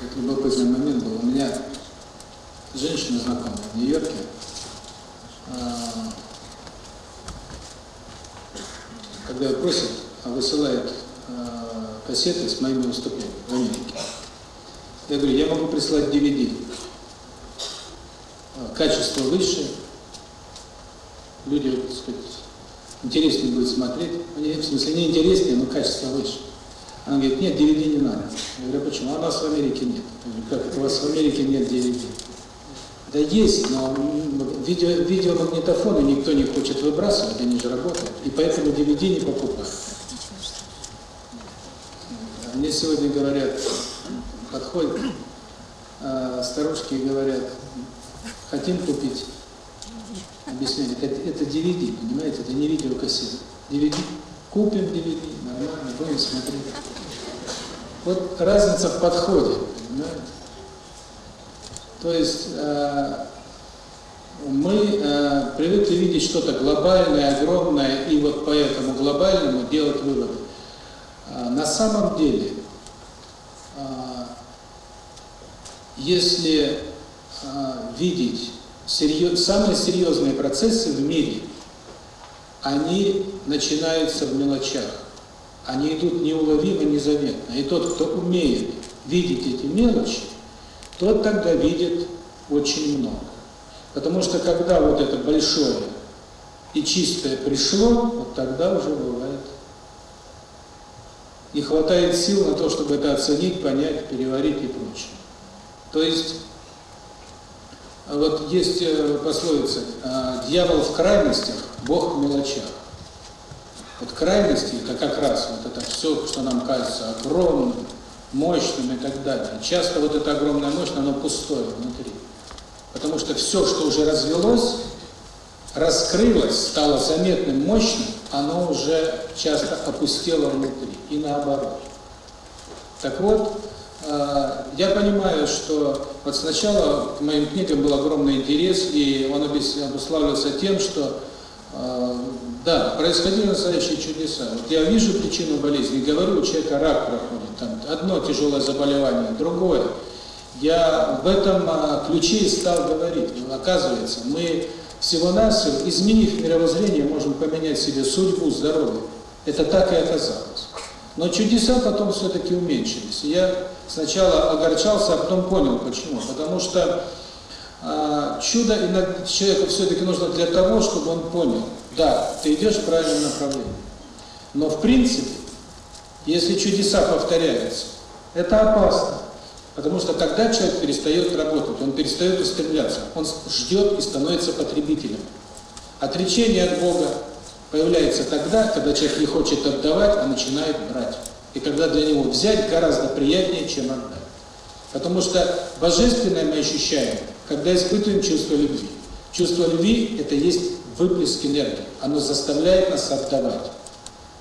Это любопытный момент был. У меня женщина знакомая в Нью-Йорке, когда ее просят, высылает кассеты с моими выступлениями в Америке. Я говорю, я могу прислать DVD. Качество выше, люди, так сказать, интереснее будет смотреть. В смысле, не интереснее, но качество выше. Она говорит, нет, DVD не надо. Я говорю, почему? А нас в Америке нет. Говорю, как это у вас в Америке нет DVD? Да есть, но видео, видеомагнитофоны никто не хочет выбрасывать, они же работают. И поэтому DVD не покупают. Мне сегодня говорят, подходят э, старушки и говорят, хотим купить. Объясняю, это, это DVD, понимаете, это не видеокассета. DVD, купим DVD, нормально, будем смотреть. Вот разница в подходе, понимаете? То есть э, мы э, привыкли видеть что-то глобальное, огромное, и вот по этому глобальному делать выводы. Э, на самом деле, э, если э, видеть серьез, самые серьезные процессы в мире, они начинаются в мелочах. Они идут неуловимо, незаметно. И тот, кто умеет видеть эти мелочи, тот тогда видит очень много. Потому что когда вот это большое и чистое пришло, вот тогда уже бывает. Не хватает сил на то, чтобы это оценить, понять, переварить и прочее. То есть, вот есть пословица «дьявол в крайностях, Бог в мелочах». Вот крайности – это как раз вот это все, что нам кажется огромным, мощным и так далее. часто вот это огромное мощное, оно пустое внутри. Потому что все, что уже развелось, раскрылось, стало заметным, мощным, оно уже часто опустело внутри. И наоборот. Так вот, я понимаю, что вот сначала к моим книгам был огромный интерес, и он обуславливался тем, что да, происходили настоящие чудеса. Вот я вижу причину болезни, говорю, у человека рак проходит, там одно тяжелое заболевание, другое. Я в этом ключе и стал говорить. Оказывается, мы всего-навсего, изменив мировоззрение, можем поменять себе судьбу, здоровье. Это так и оказалось. Но чудеса потом все-таки уменьшились. Я сначала огорчался, а потом понял, почему. Потому что э, чудо иногда человеку все-таки нужно для того, чтобы он понял, да, ты идешь в правильном направлении. Но в принципе, если чудеса повторяются, это опасно. Потому что тогда человек перестает работать, он перестает устремляться, он ждет и становится потребителем. Отречение от Бога появляется тогда, когда человек не хочет отдавать, а начинает брать. И когда для него взять гораздо приятнее, чем отдать. Потому что божественное мы ощущаем, когда испытываем чувство любви. Чувство любви – это есть выплеск энергии. Оно заставляет нас отдавать.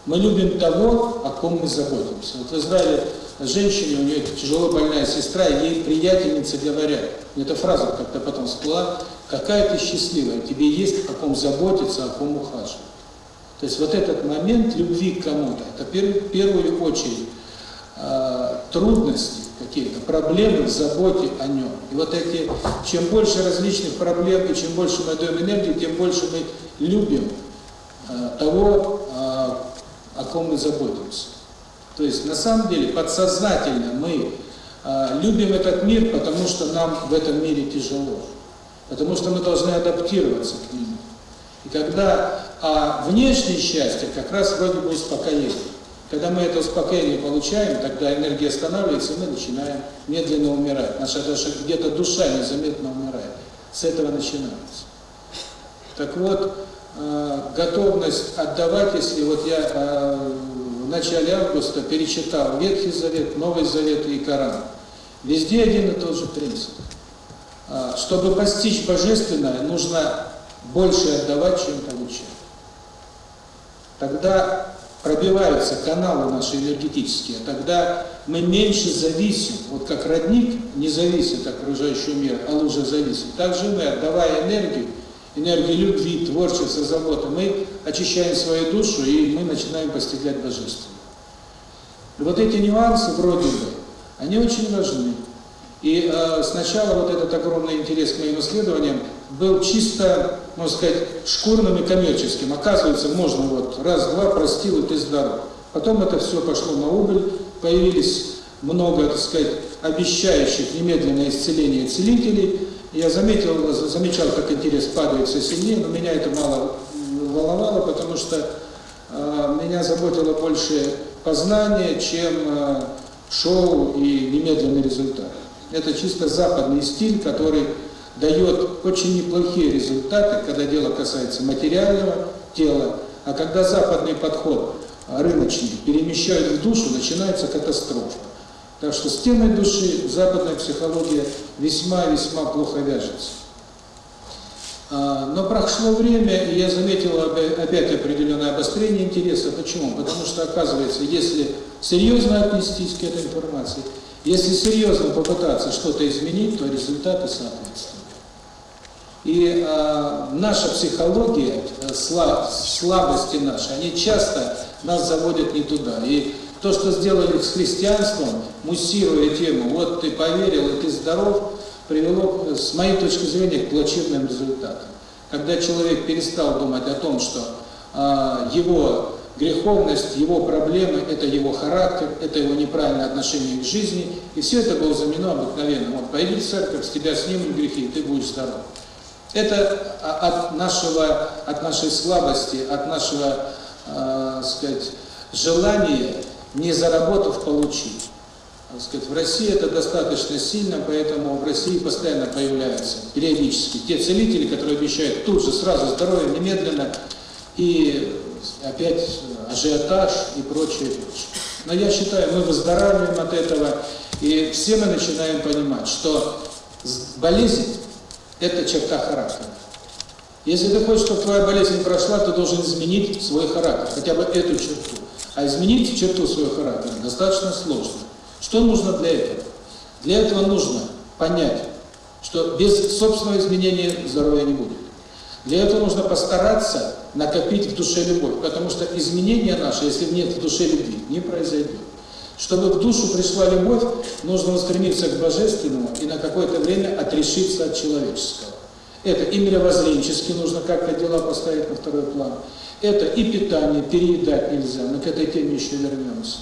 Мы любим того, о ком мы заботимся. Вот в Израиле женщине, у нее тяжело больная сестра, ей приятельницы говорят, эта фраза как-то потом всплыла, какая ты счастливая, тебе есть о ком заботиться, о ком ухаживать. То есть вот этот момент любви к кому-то, это в первую очередь э, трудности какие-то, проблемы в заботе о нем. И вот эти, чем больше различных проблем, и чем больше мы даем энергии, тем больше мы любим э, того, э, о ком мы заботимся. То есть на самом деле подсознательно мы э, любим этот мир, потому что нам в этом мире тяжело. Потому что мы должны адаптироваться к нему. И когда а внешнее счастье как раз вроде бы успокоение. Когда мы это успокоение получаем, тогда энергия останавливается, и мы начинаем медленно умирать. Наша даже где-то душа незаметно умирает. С этого начинается. Так вот, э, готовность отдавать, если вот я э, в начале августа перечитал Ветхий Завет, Новый Завет и Коран, везде один и тот же принцип. Э, чтобы постичь Божественное, нужно больше отдавать, чем получать. Тогда пробиваются каналы наши энергетические, тогда мы меньше зависим, вот как родник не зависит от окружающего мира, а лужа зависит. Также мы, отдавая энергию, энергию любви, творчества, заботы, мы очищаем свою душу и мы начинаем постигать Божественное. И вот эти нюансы вроде бы, они очень важны. И э, сначала вот этот огромный интерес к моим исследованиям был чисто, можно сказать, шкурным и коммерческим. Оказывается, можно вот раз-два простил, и ты здоров. Потом это все пошло на убыль, появились много, так сказать, обещающих немедленное исцеление целителей. Я заметил, замечал, как интерес падает все сильнее, но меня это мало волновало, потому что э, меня заботило больше познание, чем э, шоу и немедленный результат. Это чисто западный стиль, который дает очень неплохие результаты, когда дело касается материального тела, а когда западный подход рыночный перемещают в душу, начинается катастрофа. Так что с темой души западная психология весьма-весьма плохо вяжется. А, но прошло время, и я заметил опять определенное обострение интереса. Почему? Потому что, оказывается, если серьезно отнестись к этой информации, если серьезно попытаться что-то изменить, то результаты соответствуют. И э, наша психология, э, слаб, слабости наши, они часто нас заводят не туда. И то, что сделали с христианством, муссируя тему «вот ты поверил, и ты здоров», привело, с моей точки зрения, к плачевным результатам. Когда человек перестал думать о том, что э, его греховность, его проблемы – это его характер, это его неправильное отношение к жизни, и все это было заменено обыкновенным. Вот пойди в церковь, с тебя снимут грехи, и ты будешь здоров. Это от нашего, от нашей слабости, от нашего, э, сказать, желания, не заработав, получить. Сказать, в России это достаточно сильно, поэтому в России постоянно появляются периодически те целители, которые обещают тут же, сразу здоровье, немедленно, и опять ажиотаж и прочее, прочее. Но я считаю, мы выздоравливаем от этого, и все мы начинаем понимать, что болезнь – это черта характера. Если ты хочешь, чтобы твоя болезнь прошла, ты должен изменить свой характер, хотя бы эту черту. А изменить черту своего характера достаточно сложно. Что нужно для этого? Для этого нужно понять, что без собственного изменения здоровья не будет. Для этого нужно постараться накопить в душе любовь, потому что изменения наши, если нет в душе любви, не произойдет. Чтобы в душу пришла любовь, нужно устремиться к Божественному и на какое-то время отрешиться от человеческого. Это и мировоззренчески нужно как-то дела поставить на второй план. Это и питание, переедать нельзя, но к этой теме еще вернемся.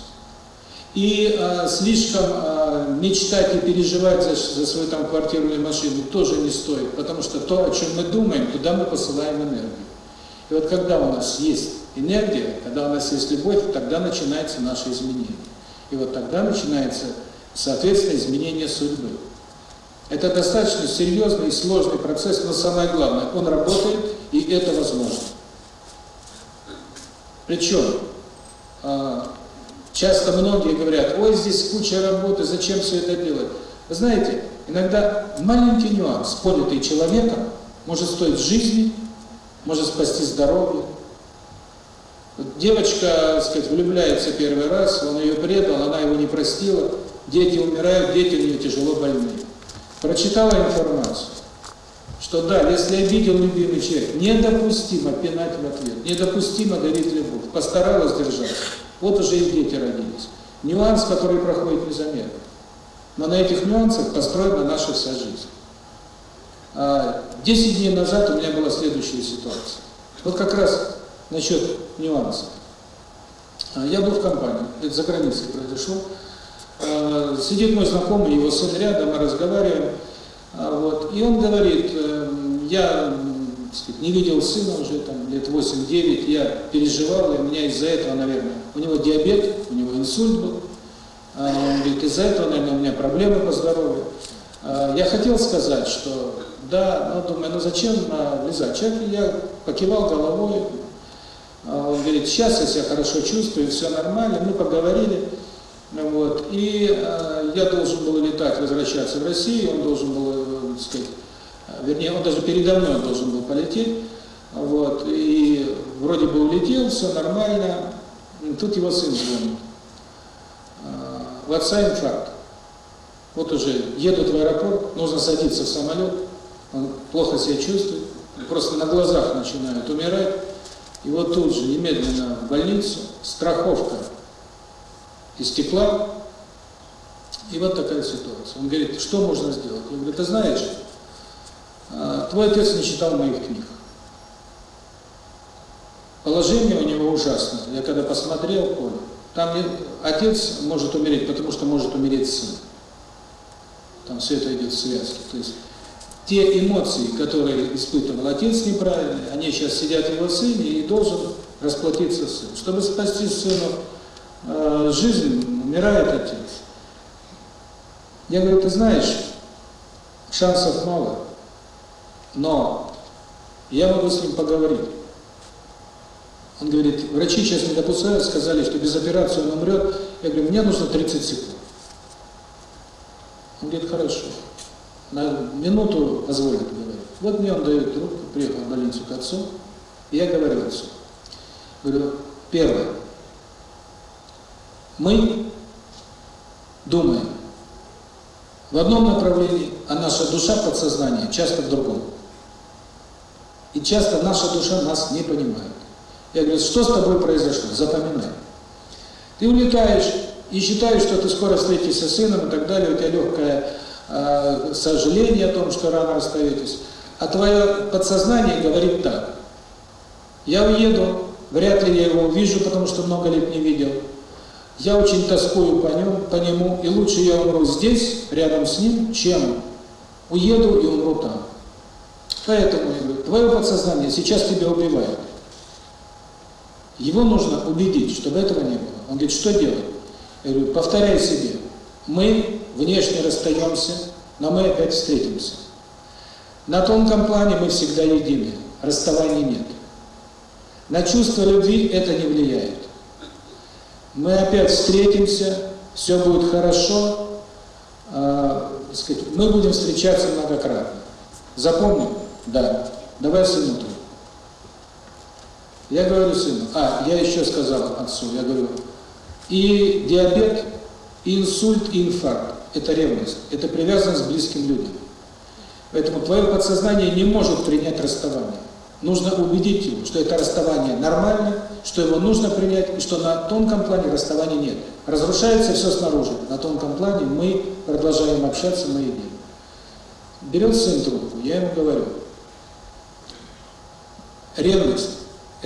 И э, слишком э, мечтать и переживать за, за свою там квартиру или машину тоже не стоит, потому что то, о чем мы думаем, туда мы посылаем энергию. И вот когда у нас есть энергия, когда у нас есть любовь, тогда начинается наше изменение. И вот тогда начинается, соответственно, изменение судьбы. Это достаточно серьезный и сложный процесс, но самое главное, он работает, и это возможно. Причем, э, Часто многие говорят, ой, здесь куча работы, зачем все это делать? Вы знаете, иногда маленький нюанс, понятый человеком, может стоить жизни, может спасти здоровье. Девочка, так сказать, влюбляется первый раз, он ее предал, она его не простила, дети умирают, дети у нее тяжело больные. Прочитала информацию, что да, если обидел любимый человек, недопустимо пинать в ответ, недопустимо дарить любовь, постаралась держаться. Вот уже и дети родились. Нюанс, который проходит незаметно. Но на этих нюансах построена наша вся жизнь. А, десять дней назад у меня была следующая ситуация. Вот как раз насчет нюансов. А, я был в компании, это за границей произошло. А, сидит мой знакомый, его сын рядом, мы разговариваем. Вот, и он говорит, эм, я сказать, не видел сына уже там лет 8-9, я переживал, и у меня из-за этого, наверное, у него диабет, у него инсульт был, а, он говорит, из-за этого, наверное, у меня проблемы по здоровью. А, я хотел сказать, что да, но думаю, ну зачем влезать? Человек, я покивал головой, а, он говорит, сейчас я себя хорошо чувствую, все нормально, мы поговорили, вот, и я должен был летать, возвращаться в Россию, он должен был, так сказать, вернее, он даже передо мной должен был полететь, вот, и вроде бы улетел, все нормально, тут его сын звонит. У отца инфаркт. Вот уже едут в аэропорт, нужно садиться в самолет, он плохо себя чувствует, просто на глазах начинает умирать, вот тут же немедленно в больницу, страховка истекла, И вот такая ситуация. Он говорит, что можно сделать? Я говорю, ты знаешь, а, твой отец не читал моих книг. Положение у него ужасное. Я когда посмотрел, понял. Там отец может умереть, потому что может умереть сын. Там все это идет в связке. То есть те эмоции, которые испытывал отец неправильные, они сейчас сидят его сыне и должен расплатиться сын. Чтобы спасти сыну э, жизнь, умирает отец. Я говорю, ты знаешь, шансов мало, но я могу с ним поговорить. Он говорит, врачи сейчас не допускают, сказали, что без операции он умрет. Я говорю, мне нужно 30 секунд. Он говорит, хорошо. На минуту позволит говорить. Вот мне он дает трубку, приехал в больницу к отцу, и я говорю отцу. Говорю, первое. Мы думаем в одном направлении, а наша душа, подсознание часто в другом. И часто наша душа нас не понимает. Я говорю, что с тобой произошло? Запоминай. Ты улетаешь и считаешь, что ты скоро встретишься с сыном и так далее, у тебя легкое э, сожаление о том, что рано расстаетесь. А твое подсознание говорит так. Я уеду, вряд ли я его увижу, потому что много лет не видел. Я очень тоскую по нему, по нему, и лучше я умру здесь, рядом с ним, чем уеду и умру там. Поэтому, я говорю, твое подсознание сейчас тебя убивает. Его нужно убедить, чтобы этого не было. Он говорит, что делать? Я говорю, повторяй себе. Мы внешне расстаемся, но мы опять встретимся. На тонком плане мы всегда едины, расставаний нет. На чувство любви это не влияет. Мы опять встретимся, все будет хорошо, э, сказать, мы будем встречаться многократно. Запомним? Да. Давай сыну твой. Я говорю сыну, а, я еще сказал отцу, я говорю, и диабет, и инсульт, и инфаркт – это ревность, это привязанность к близким людям. Поэтому твое подсознание не может принять расставание. Нужно убедить его, что это расставание нормально, что его нужно принять, и что на тонком плане расставания нет. Разрушается все снаружи, на тонком плане мы продолжаем общаться, мы едим. Берет сын трубку, я ему говорю, ревность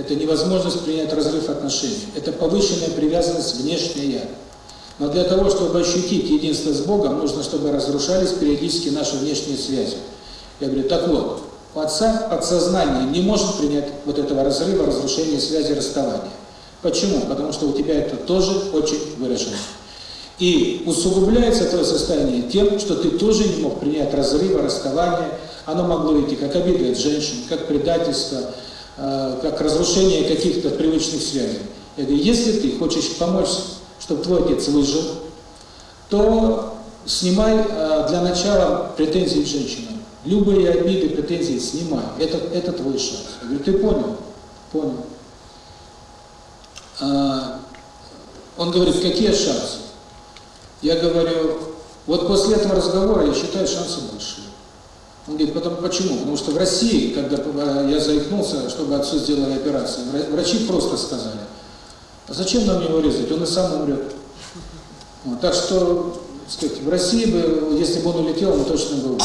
это невозможность принять разрыв отношений. Это повышенная привязанность внешняя «я». Но для того, чтобы ощутить единство с Богом, нужно, чтобы разрушались периодически наши внешние связи. Я говорю, так вот, отца подсознание не может принять вот этого разрыва, разрушения связи, расставания. Почему? Потому что у тебя это тоже очень выражено. И усугубляется твое состояние тем, что ты тоже не мог принять разрыва, расставания. Оно могло идти как обида от женщин, как предательство, Э, как разрушение каких-то привычных связей. Я говорю, если ты хочешь помочь, чтобы твой отец выжил, то снимай э, для начала претензии к женщинам. Любые обиды, претензии снимай. Это, это твой шанс. Я говорю, ты понял? Понял. А, он говорит, какие шансы? Я говорю, вот после этого разговора я считаю шансы большие. Он говорит, потому, почему? Потому что в России, когда э, я заикнулся, чтобы отцу сделали операцию, врачи просто сказали, зачем нам его резать, он и сам умрет. Вот, так что, сказать, в России бы, если бы он улетел, он точно был.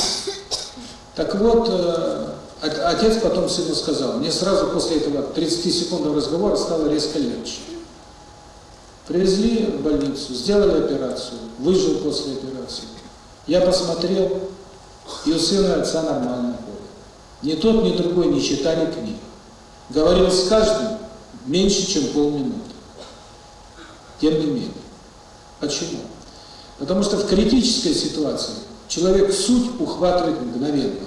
Так вот, э, отец потом сыну сказал, мне сразу после этого 30-секундного разговора стало резко легче. Привезли в больницу, сделали операцию, выжил после операции. Я посмотрел, и у сына отца нормальная воля. Ни тот, ни другой не читали книг. Говорил с каждым меньше, чем полминуты. Тем не менее. Почему? Потому что в критической ситуации человек суть ухватывает мгновенно.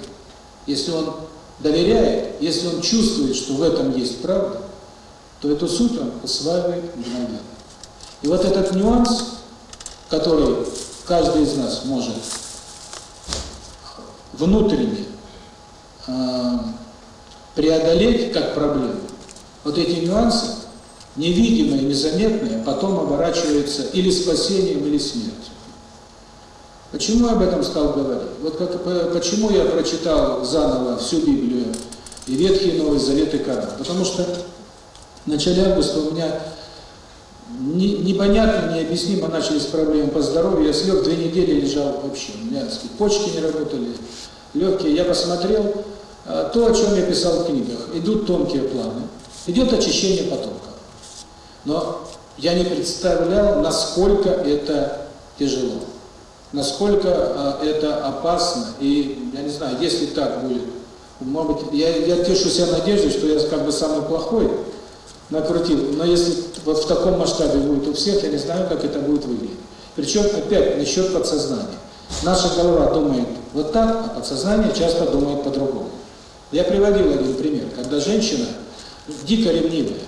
Если он доверяет, если он чувствует, что в этом есть правда, то эту суть он усваивает мгновенно. И вот этот нюанс, который каждый из нас может внутренне э, преодолеть как проблему, вот эти нюансы, невидимые, незаметные, потом оборачиваются или спасением, или смертью. Почему я об этом стал говорить? Вот как, почему я прочитал заново всю Библию, и Ветхий и Новый Завет, и Коран? Потому что в начале августа у меня не, непонятно, необъяснимо начались проблемы по здоровью, я слег, две недели лежал вообще, у меня сказать, почки не работали, легкие, я посмотрел, а, то, о чем я писал в книгах, идут тонкие планы, идет очищение потока. Но я не представлял, насколько это тяжело, насколько а, это опасно, и, я не знаю, если так будет, может быть, я, я тешу себя надеждой, что я как бы самый плохой, накрутил. Но если вот в таком масштабе будет у всех, я не знаю, как это будет выглядеть. Причем, опять, насчет подсознания. Наша голова думает вот так, а подсознание часто думает по-другому. Я приводил один пример, когда женщина дико ревнивая,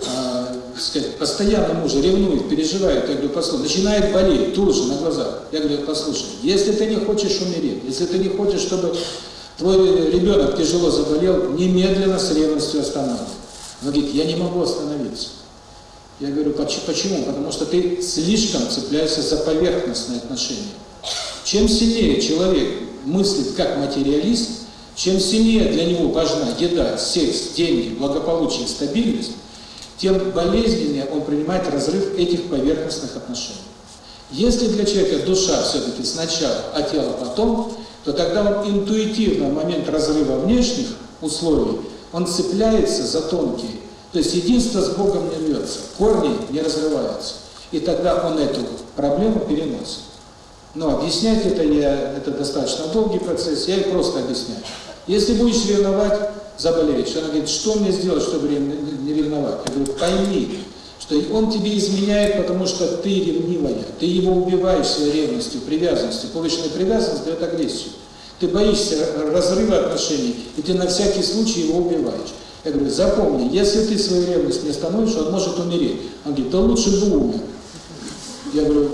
э, сказать, постоянно мужа ревнует, переживает, я говорю, послушай, начинает болеть тут же на глазах. Я говорю, послушай, если ты не хочешь умереть, если ты не хочешь, чтобы твой ребенок тяжело заболел, немедленно с ревностью останавливай. Она говорит, я не могу остановиться. Я говорю, почему? Потому что ты слишком цепляешься за поверхностные отношения. Чем сильнее человек мыслит как материалист, чем сильнее для него важна еда, секс, деньги, благополучие, стабильность, тем болезненнее он принимает разрыв этих поверхностных отношений. Если для человека душа все-таки сначала, а тело потом, то тогда он интуитивно в момент разрыва внешних условий он цепляется за тонкие. То есть единство с Богом не рвется, корни не разрываются. И тогда он эту проблему переносит. Но объяснять это я, это достаточно долгий процесс, я и просто объясняю. Если будешь ревновать, заболеешь. Она говорит, что мне сделать, чтобы не ревновать? Я говорю, пойми, что он тебе изменяет, потому что ты ревнивая, ты его убиваешь своей ревностью, привязанностью. Повышенная привязанность дает агрессию. Ты боишься разрыва отношений, и ты на всякий случай его убиваешь. Я говорю, запомни, если ты свою ревность не остановишь, он может умереть. Он говорит, да лучше бы умер. Я говорю,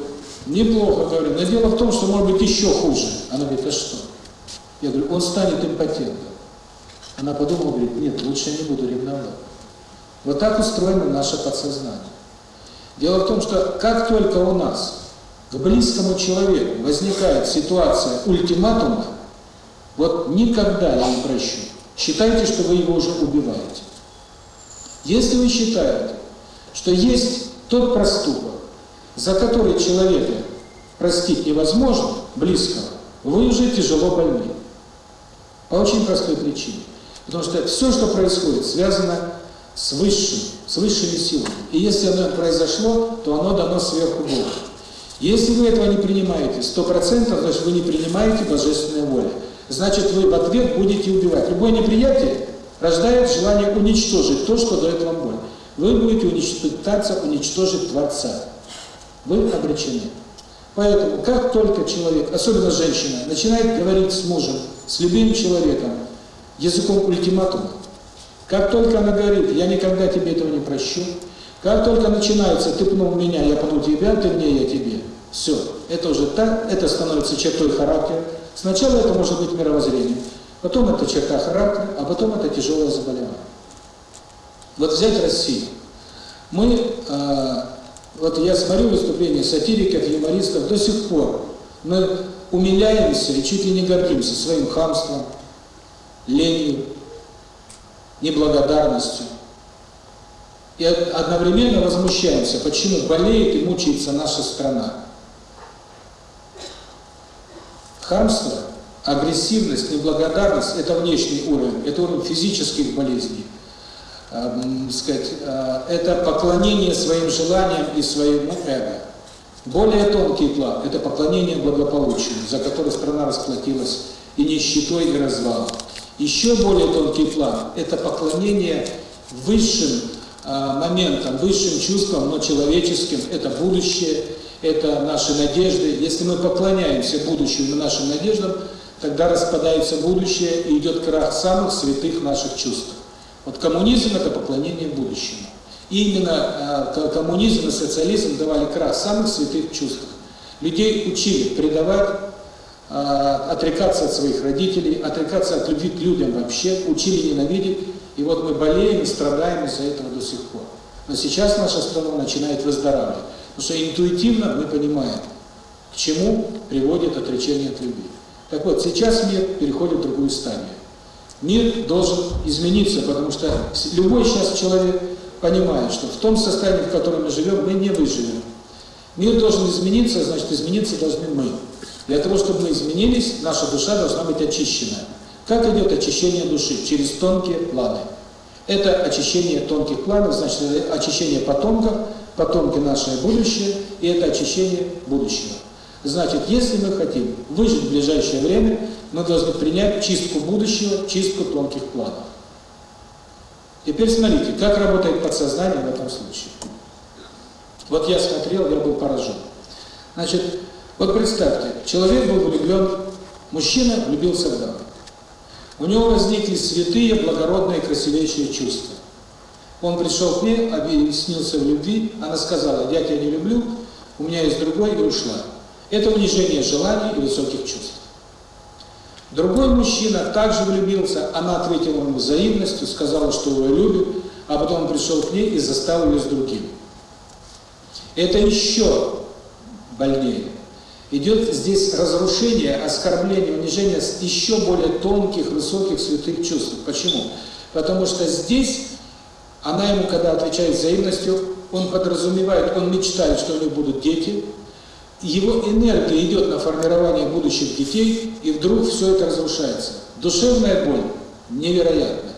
неплохо, говорю, но дело в том, что может быть еще хуже. Она говорит, а что? Я говорю, он станет импотентом. Она подумала, говорит, нет, лучше я не буду ревновать. Вот так устроено наше подсознание. Дело в том, что как только у нас к близкому человеку возникает ситуация ультиматума, вот никогда я не прощу. Считайте, что вы его уже убиваете. Если вы считаете, что есть тот проступок, за который человека простить невозможно, близкого, вы уже тяжело больны. По очень простой причине. Потому что все, что происходит, связано с высшим, с высшими силами. И если оно произошло, то оно дано сверху Богу. Если вы этого не принимаете, сто процентов, значит вы не принимаете божественную волю значит вы в ответ будете убивать. Любое неприятие рождает желание уничтожить то, что дает вам боль. Вы будете уничтожить, пытаться уничтожить Творца. Вы обречены. Поэтому, как только человек, особенно женщина, начинает говорить с мужем, с любым человеком, языком ультиматума, как только она говорит, я никогда тебе этого не прощу, как только начинается, ты пнул меня, я пну тебя, ты мне, я тебе, все, это уже так, это становится чертой характера, Сначала это может быть мировоззрение, потом это черта характера, а потом это тяжелое заболевание. Вот взять Россию. Мы, э, вот я смотрю выступления сатириков, юмористов, до сих пор мы умиляемся и чуть ли не гордимся своим хамством, ленью, неблагодарностью. И одновременно возмущаемся, почему болеет и мучается наша страна. Хамство, агрессивность, неблагодарность – это внешний уровень, это уровень физических болезней. Э, сказать, э, это поклонение своим желаниям и своему эго. Более тонкий план – это поклонение благополучию, за которое страна расплатилась и нищетой, и развалом. Еще более тонкий план – это поклонение высшим э, моментам, высшим чувствам, но человеческим, это будущее – это наши надежды. Если мы поклоняемся будущему нашим надеждам, тогда распадается будущее и идет крах самых святых наших чувств. Вот коммунизм – это поклонение будущему. И именно э, коммунизм и социализм давали крах самых святых чувств. Людей учили предавать, отрекаться от своих родителей, отрекаться от любви к людям вообще, учили ненавидеть. И вот мы болеем и страдаем из-за этого до сих пор. Но сейчас наша страна начинает выздоравливать. Потому что интуитивно мы понимаем, к чему приводит отречение от любви. Так вот, сейчас мир переходит в другую стадию. Мир должен измениться, потому что любой сейчас человек понимает, что в том состоянии, в котором мы живем, мы не выживем. Мир должен измениться, значит, измениться должны мы. Для того, чтобы мы изменились, наша душа должна быть очищена. Как идет очищение души? Через тонкие планы. Это очищение тонких планов, значит, очищение потомков, потомки наше будущее, и это очищение будущего. Значит, если мы хотим выжить в ближайшее время, мы должны принять чистку будущего, чистку тонких планов. Теперь смотрите, как работает подсознание в этом случае. Вот я смотрел, я был поражен. Значит, вот представьте, человек был влюблен, мужчина влюбился в даму. У него возникли святые, благородные, красивейшие чувства. Он пришел к ней, объяснился в любви, она сказала, я тебя не люблю, у меня есть другой, и ушла. Это унижение желаний и высоких чувств. Другой мужчина также влюбился, она ответила ему взаимностью, сказала, что его любит, а потом он пришел к ней и заставил ее с другим. Это еще больнее. Идет здесь разрушение, оскорбление, унижение еще более тонких, высоких, святых чувств. Почему? Потому что здесь она ему, когда отвечает взаимностью, он подразумевает, он мечтает, что у него будут дети, его энергия идет на формирование будущих детей, и вдруг все это разрушается. Душевная боль невероятная.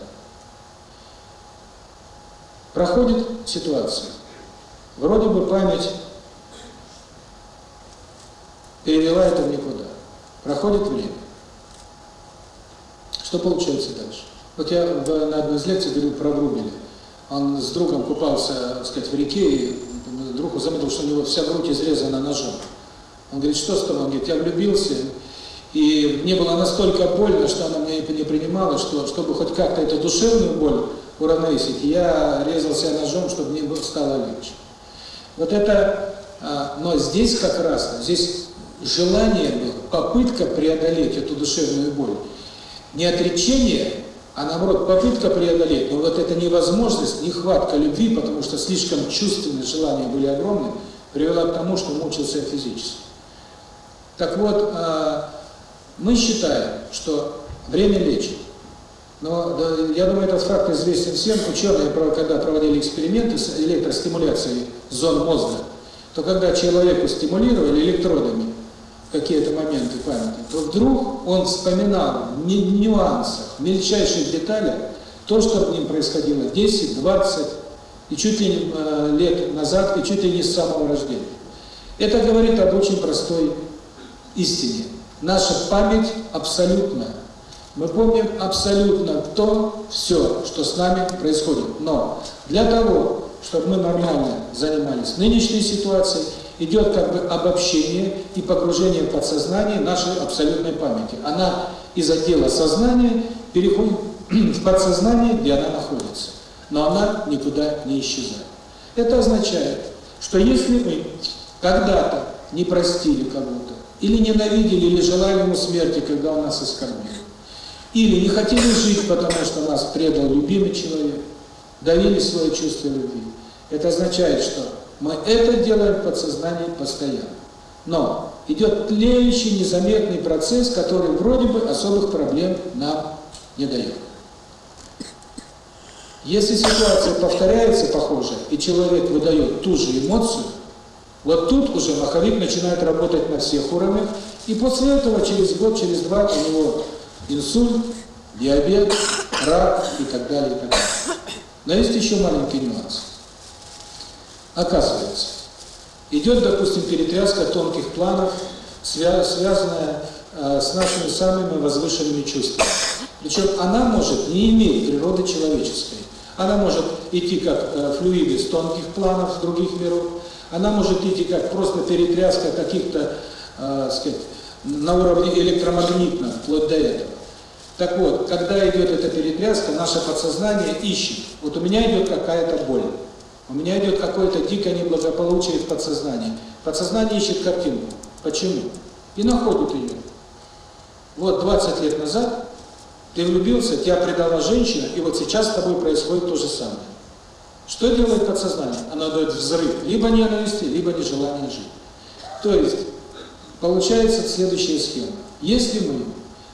Проходит ситуация. Вроде бы память перевела это в никуда. Проходит время. Что получается дальше? Вот я на одной из лекций говорил про Врубеля. Он с другом купался, так сказать, в реке, и друг заметил, что у него вся грудь изрезана ножом. Он говорит, что с тобой? Он говорит, я влюбился, и мне было настолько больно, что она меня не принимала, что чтобы хоть как-то эту душевную боль уравновесить, я резал себя ножом, чтобы мне стало легче. Вот это, но здесь как раз, здесь желание было, попытка преодолеть эту душевную боль. Не отречение, а наоборот попытка преодолеть. Но вот эта невозможность, нехватка любви, потому что слишком чувственные желания были огромны, привела к тому, что мучился физически. Так вот, мы считаем, что время лечит. Но я думаю, этот факт известен всем. Ученые, когда проводили эксперименты с электростимуляцией зон мозга, то когда человеку стимулировали электродами какие-то моменты памяти, то вдруг он вспоминал в нюансах, в мельчайших деталях то, что с ним происходило 10, 20 и чуть ли не лет назад, и чуть ли не с самого рождения. Это говорит об очень простой истине. Наша память абсолютна. Мы помним абсолютно то, все, что с нами происходит. Но для того, чтобы мы нормально занимались нынешней ситуацией, идет как бы обобщение и погружение в подсознание нашей абсолютной памяти. Она из отдела сознания переходит в подсознание, где она находится. Но она никуда не исчезает. Это означает, что если мы когда-то не простили кого-то, или ненавидели, или желали ему смерти, когда он нас оскорбил. Или не хотели жить, потому что нас предал любимый человек, давили свое чувство любви. Это означает, что мы это делаем в подсознании постоянно. Но идет тлеющий, незаметный процесс, который вроде бы особых проблем нам не дает. Если ситуация повторяется похоже, и человек выдает ту же эмоцию, вот тут уже маховик начинает работать на всех уровнях, и после этого через год, через два у него инсульт, диабет, рак и так далее, и так далее. Но есть еще маленький нюанс. Оказывается, идет, допустим, перетряска тонких планов, связанная э, с нашими самыми возвышенными чувствами. Причем она может не иметь природы человеческой. Она может идти как э, флюиды тонких планов, с других миров, она может идти как просто перетряска каких-то, э, сказать, на уровне электромагнитном, вплоть до этого. Так вот, когда идет эта перетряска, наше подсознание ищет. Вот у меня идет какая-то боль, у меня идет какое-то дикое неблагополучие в подсознании. Подсознание ищет картинку. Почему? И находит ее. Вот 20 лет назад ты влюбился, тебя предала женщина, и вот сейчас с тобой происходит то же самое. Что делает подсознание? Оно дает взрыв либо ненависти, либо нежелания жить. То есть, получается следующая схема. Если мы,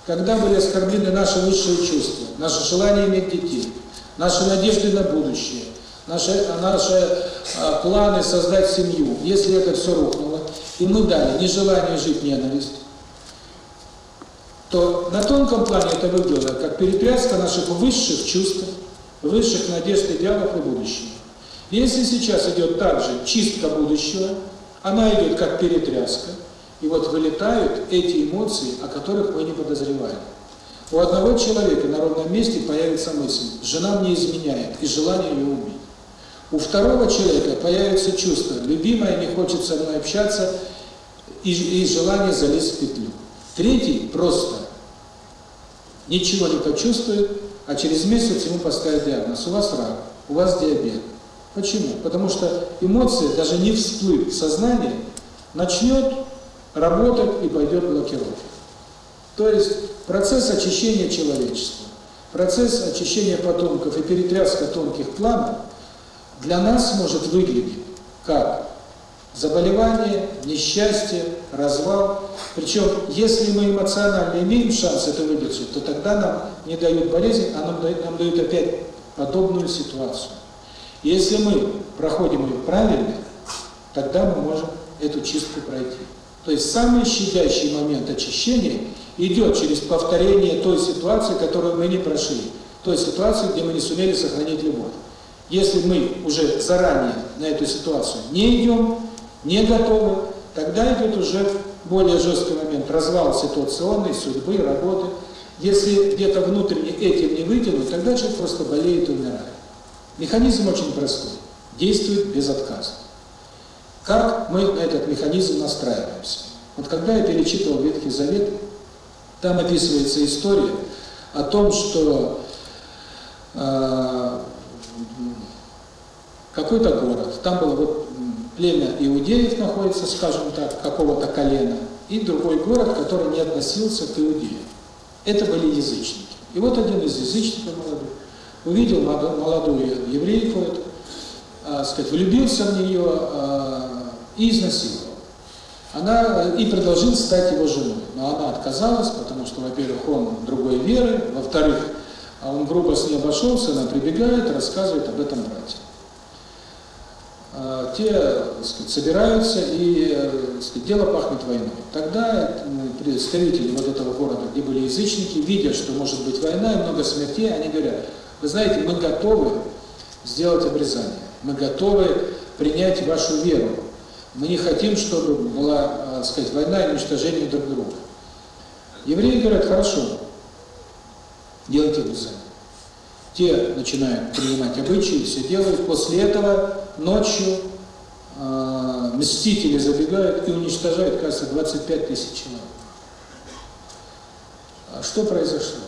когда были оскорблены наши высшие чувства, наше желание иметь детей, наши надежды на будущее, наши, наши планы создать семью, если это все рухнуло, и мы дали нежелание жить ненависть, то на тонком плане это выглядело как перетряска наших высших чувств, высших надежд, идеалов и будущего. Если сейчас идет также чистка будущего, она идет как перетряска, и вот вылетают эти эмоции, о которых мы не подозреваем. У одного человека на ровном месте появится мысль «жена мне изменяет» и желание ее убить. У второго человека появится чувство «любимая не хочет со мной общаться» и, и желание залезть в петлю. Третий просто ничего не почувствует, а через месяц ему поставят диагноз «у вас рак, у вас диабет». Почему? Потому что эмоция, даже не всплыв в сознание, начнет работать и пойдет блокировка. То есть процесс очищения человечества, процесс очищения потомков и перетряска тонких планов для нас может выглядеть как заболевание, несчастье, развал. Причем, если мы эмоционально имеем шанс это выдержать, то тогда нам не дают болезнь, а нам дают, нам дают опять подобную ситуацию. Если мы проходим ее правильно, тогда мы можем эту чистку пройти. То есть самый щадящий момент очищения идет через повторение той ситуации, которую мы не прошли, той ситуации, где мы не сумели сохранить любовь. Если мы уже заранее на эту ситуацию не идем, не готовы, тогда идет уже более жесткий момент развала ситуационной, судьбы, работы. Если где-то внутренне этим не вытянуть, тогда человек просто болеет и умирает. Механизм очень простой, действует безотказно. Как мы на этот механизм настраиваемся? Вот когда я перечитывал Ветхий Завет, там описывается история о том, что э, какой-то город, там было вот племя иудеев находится, скажем так, какого-то колена, и другой город, который не относился к иудеям. Это были язычники. И вот один из язычников молодых увидел молодую еврейку, это, э, сказать, влюбился в нее, э, и изнасиловал. Она и предложил стать его женой, но она отказалась, потому что, во-первых, он другой веры, во-вторых, а он грубо с ней обошелся, она прибегает, рассказывает об этом братьям. А, те сказать, собираются, и сказать, дело пахнет войной. Тогда представители вот этого города, где были язычники, видя, что может быть война и много смертей, они говорят, вы знаете, мы готовы сделать обрезание, мы готовы принять вашу веру, мы не хотим, чтобы была, сказать, война и уничтожение друг друга. Евреи говорят, хорошо, делайте обрезание. Те начинают принимать обычаи, все делают. После этого ночью э, мстители забегают и уничтожают, кажется, 25 тысяч человек. А что произошло?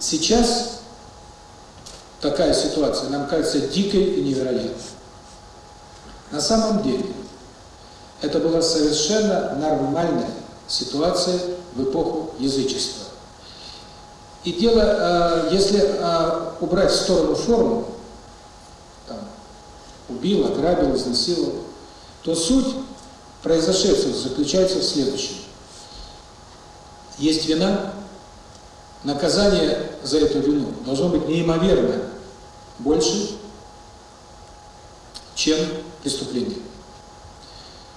Сейчас такая ситуация нам кажется дикой и невероятной. На самом деле, это была совершенно нормальная ситуация в эпоху язычества. И дело, а, если а, убрать в сторону форму, убил, ограбил, изнасиловал, то суть произошедшего заключается в следующем. Есть вина, наказание за эту вину должно быть неимоверно больше, чем преступление.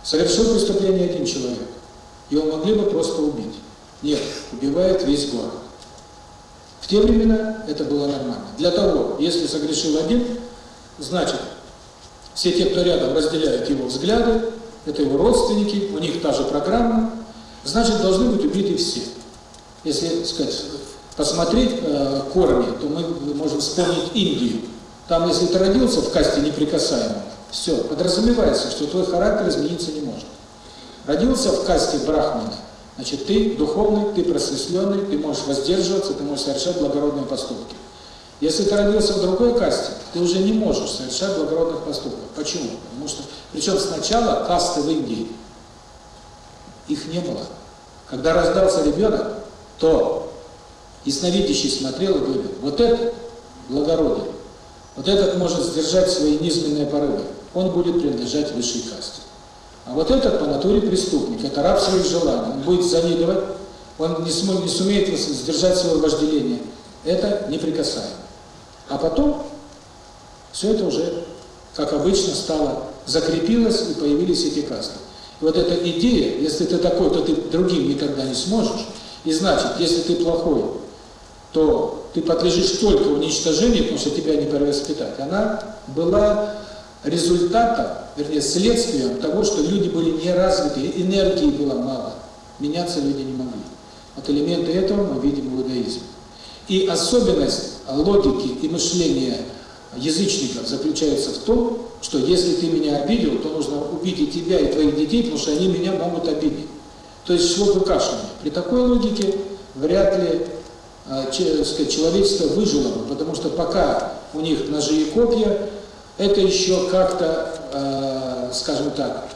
Совершил преступление один человек, его могли бы просто убить. Нет, убивает весь город. В те времена это было нормально. Для того, если согрешил один, значит, все те, кто рядом разделяют его взгляды, это его родственники, у них та же программа, значит, должны быть убиты все. Если, сказать, посмотреть э, корни, то мы можем вспомнить Индию. Там, если ты родился в касте неприкасаемых, все, подразумевается, что твой характер измениться не может. Родился в касте брахмана, значит, ты духовный, ты просветленный, ты можешь воздерживаться, ты можешь совершать благородные поступки. Если ты родился в другой касте, ты уже не можешь совершать благородных поступков. Почему? Потому что, причем сначала касты в Индии, их не было. Когда рождался ребенок, то ясновидящий смотрел и говорил, вот это благородие, вот этот может сдержать свои низменные порывы, он будет принадлежать высшей касте. А вот этот по натуре преступник, это раб своих желаний, он будет завидовать, он не, см не сумеет сдержать свое вожделение. Это неприкасаемо. А потом Все это уже, как обычно, стало, закрепилось и появились эти касты. И вот эта идея, если ты такой, то ты другим никогда не сможешь, и значит, если ты плохой, то ты подлежишь только уничтожению, потому что тебя не перевоспитать. Она была результатом, вернее, следствием того, что люди были не развиты, энергии было мало, меняться люди не могли. Вот элементы этого мы видим в иудаизме. И особенность логики и мышления язычников заключается в том, что если ты меня обидел, то нужно убить и тебя, и твоих детей, потому что они меня могут обидеть. То есть шло выкашивание. При такой логике вряд ли э, сказать, человечество выжило бы, потому что пока у них ножи и копья, это еще как-то, э, скажем так,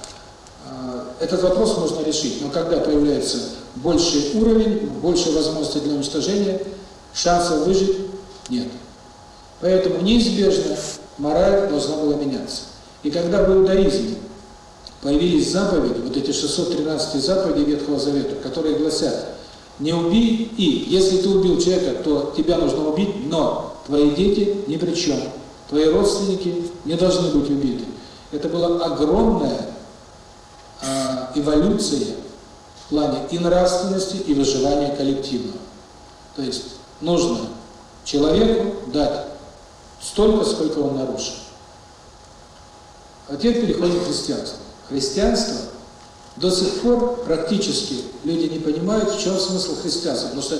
э, этот вопрос можно решить. Но когда появляется больший уровень, больше возможностей для уничтожения, шансов выжить нет. Поэтому неизбежно мораль должна была меняться. И когда в иудаизме появились заповеди, вот эти 613 заповеди Ветхого Завета, которые гласят, не убей, и если ты убил человека, то тебя нужно убить, но твои дети ни при чем, твои родственники не должны быть убиты. Это была огромная э, эволюция в плане и нравственности, и выживания коллективного. То есть нужно человеку дать столько, сколько он нарушил. А теперь переходим к христианству. Христианство до сих пор практически люди не понимают, в чем смысл христианства. Потому что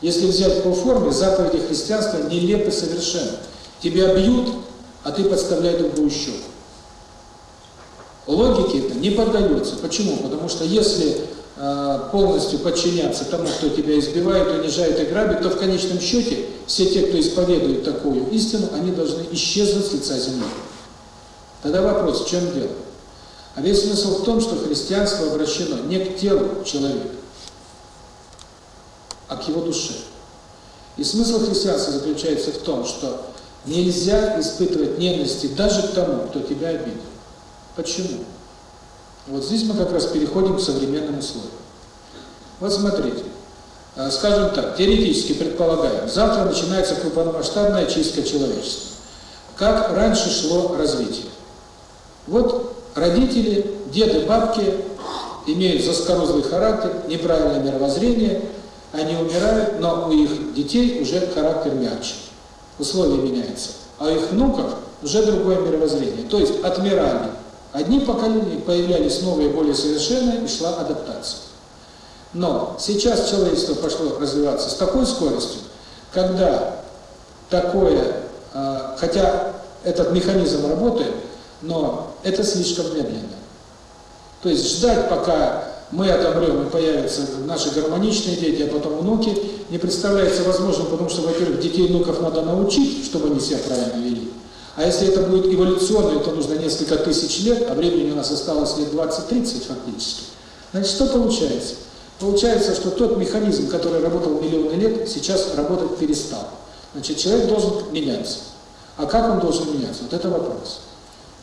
если взять по форме, заповеди христианства нелепы совершенно. Тебя бьют, а ты подставляй другую щеку. Логике это не поддается. Почему? Потому что если полностью подчиняться тому, кто тебя избивает, унижает и грабит, то в конечном счете все те, кто исповедует такую истину, они должны исчезнуть с лица земли. Тогда вопрос, в чем дело? А весь смысл в том, что христианство обращено не к телу человека, а к его душе. И смысл христианства заключается в том, что нельзя испытывать ненависти даже к тому, кто тебя обидел. Почему? Вот здесь мы как раз переходим к современным условиям. Вот смотрите, э, скажем так, теоретически предполагаем, завтра начинается крупномасштабная чистка человечества. Как раньше шло развитие? Вот родители, деды, бабки имеют заскорузлый характер, неправильное мировоззрение, они умирают, но у их детей уже характер мягче. Условия меняются. А у их внуков уже другое мировоззрение. То есть отмирали одни поколения, появлялись новые, более совершенные, и шла адаптация. Но сейчас человечество пошло развиваться с такой скоростью, когда такое, а, хотя этот механизм работает, но это слишком медленно. То есть ждать, пока мы отомрем и появятся наши гармоничные дети, а потом внуки, не представляется возможным, потому что, во-первых, детей внуков надо научить, чтобы они себя правильно вели. А если это будет эволюционно, то нужно несколько тысяч лет, а времени у нас осталось лет 20-30 фактически. Значит, что получается? Получается, что тот механизм, который работал миллионы лет, сейчас работать перестал. Значит, человек должен меняться. А как он должен меняться? Вот это вопрос.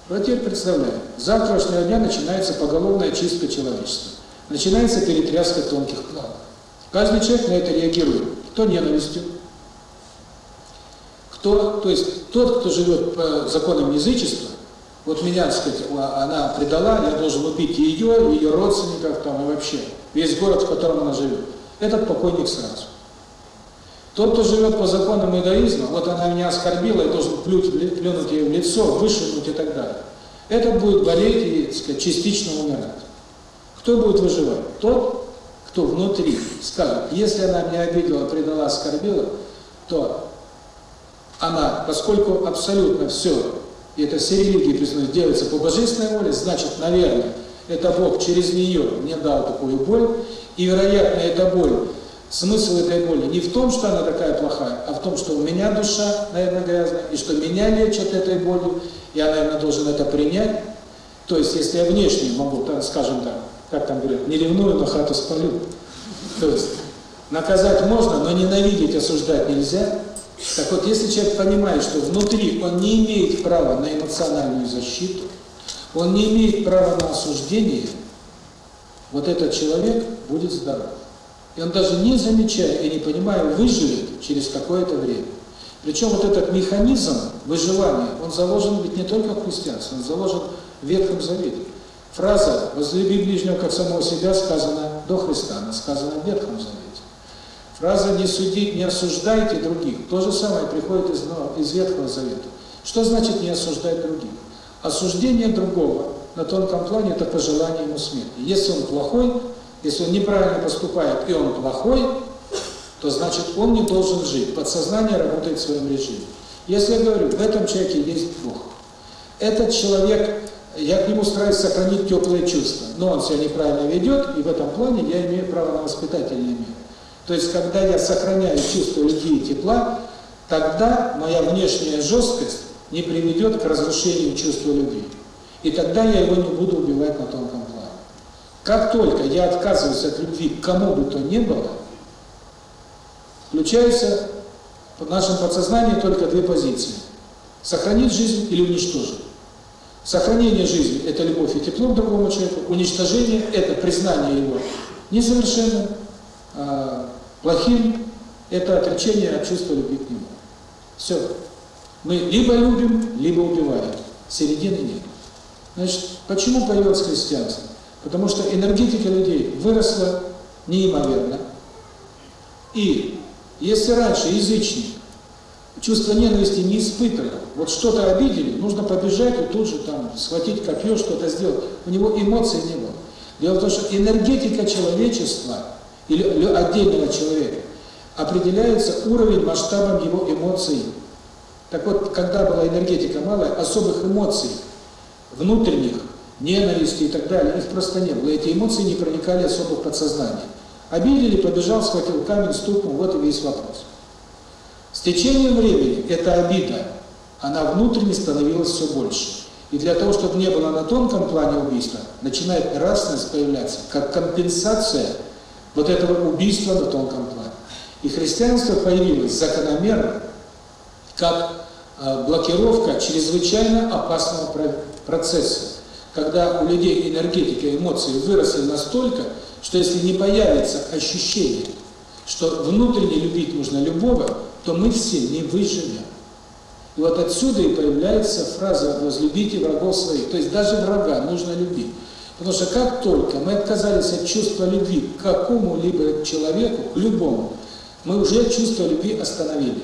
Вот теперь представляем, с завтрашнего дня начинается поголовная чистка человечества. Начинается перетряска тонких планов. Каждый человек на это реагирует. Кто ненавистью, кто, то есть тот, кто живет по законам язычества, вот меня, так сказать, она предала, я должен убить ее, ее родственников там и вообще весь город, в котором она живет. Этот покойник сразу. Тот, кто живет по законам иудаизма, вот она меня оскорбила, я должен плюнуть, плюнуть ей в лицо, вышибнуть и так далее. Этот будет болеть и, так сказать, частично умирать. Кто будет выживать? Тот, кто внутри скажет, если она меня обидела, предала, оскорбила, то она, поскольку абсолютно все, и это все религии признают, делается по божественной воле, значит, наверное, это Бог через нее мне дал такую боль, и, вероятно, эта боль Смысл этой боли не в том, что она такая плохая, а в том, что у меня душа, наверное, грязная, и что меня лечат этой болью, я, наверное, должен это принять. То есть, если я внешне могу, так, скажем так, как там говорят, не ревную, но хату спалю. То есть, наказать можно, но ненавидеть, осуждать нельзя. Так вот, если человек понимает, что внутри он не имеет права на эмоциональную защиту, он не имеет права на осуждение, вот этот человек будет здоров. И он даже не замечая и не понимая, выживет через какое-то время. Причем вот этот механизм выживания, он заложен ведь не только в христианстве, он заложен в Ветхом Завете. Фраза «возлюби ближнего как самого себя» сказана до Христа, она сказана в Ветхом Завете. Фраза «не судить, не осуждайте других» то же самое приходит из, из Ветхого Завета. Что значит «не осуждать других»? Осуждение другого на тонком плане – это пожелание ему смерти. Если он плохой, если он неправильно поступает и он плохой, то значит он не должен жить. Подсознание работает в своем режиме. Если я говорю, в этом человеке есть Бог, этот человек, я к нему стараюсь сохранить теплые чувства, но он себя неправильно ведет, и в этом плане я имею право на воспитательный мир. То есть, когда я сохраняю чувство любви и тепла, тогда моя внешняя жесткость не приведет к разрушению чувства любви. И тогда я его не буду убивать на тонком плане. Как только я отказываюсь от любви к кому бы то ни было, включаются в нашем подсознании только две позиции. Сохранить жизнь или уничтожить. Сохранение жизни – это любовь и тепло к другому человеку. Уничтожение – это признание его несовершенным, а, плохим – это отречение от чувства любви к нему. Все. Мы либо любим, либо убиваем. Середины нет. Значит, почему появилось христианство? Потому что энергетика людей выросла неимоверно. И если раньше язычник чувство ненависти не испытывал, вот что-то обидели, нужно побежать и тут же там схватить копье, что-то сделать. У него эмоций не было. Дело в том, что энергетика человечества или отдельного человека определяется уровень масштабом его эмоций. Так вот, когда была энергетика малая, особых эмоций внутренних, ненависти и так далее, их просто не было. Эти эмоции не проникали особо в подсознание. Обидели, побежал, схватил камень, стукнул, вот и весь вопрос. С течением времени эта обида, она внутренне становилась все больше. И для того, чтобы не было на тонком плане убийства, начинает нравственность появляться, как компенсация вот этого убийства на тонком плане. И христианство появилось закономерно, как э, блокировка чрезвычайно опасного процесса, когда у людей энергетика, эмоции выросли настолько, что если не появится ощущение, что внутренне любить нужно любого, то мы все не выживем. И вот отсюда и появляется фраза «возлюбите врагов своих». То есть даже врага нужно любить. Потому что как только мы отказались от чувства любви к какому-либо человеку, к любому, мы уже чувство любви остановили.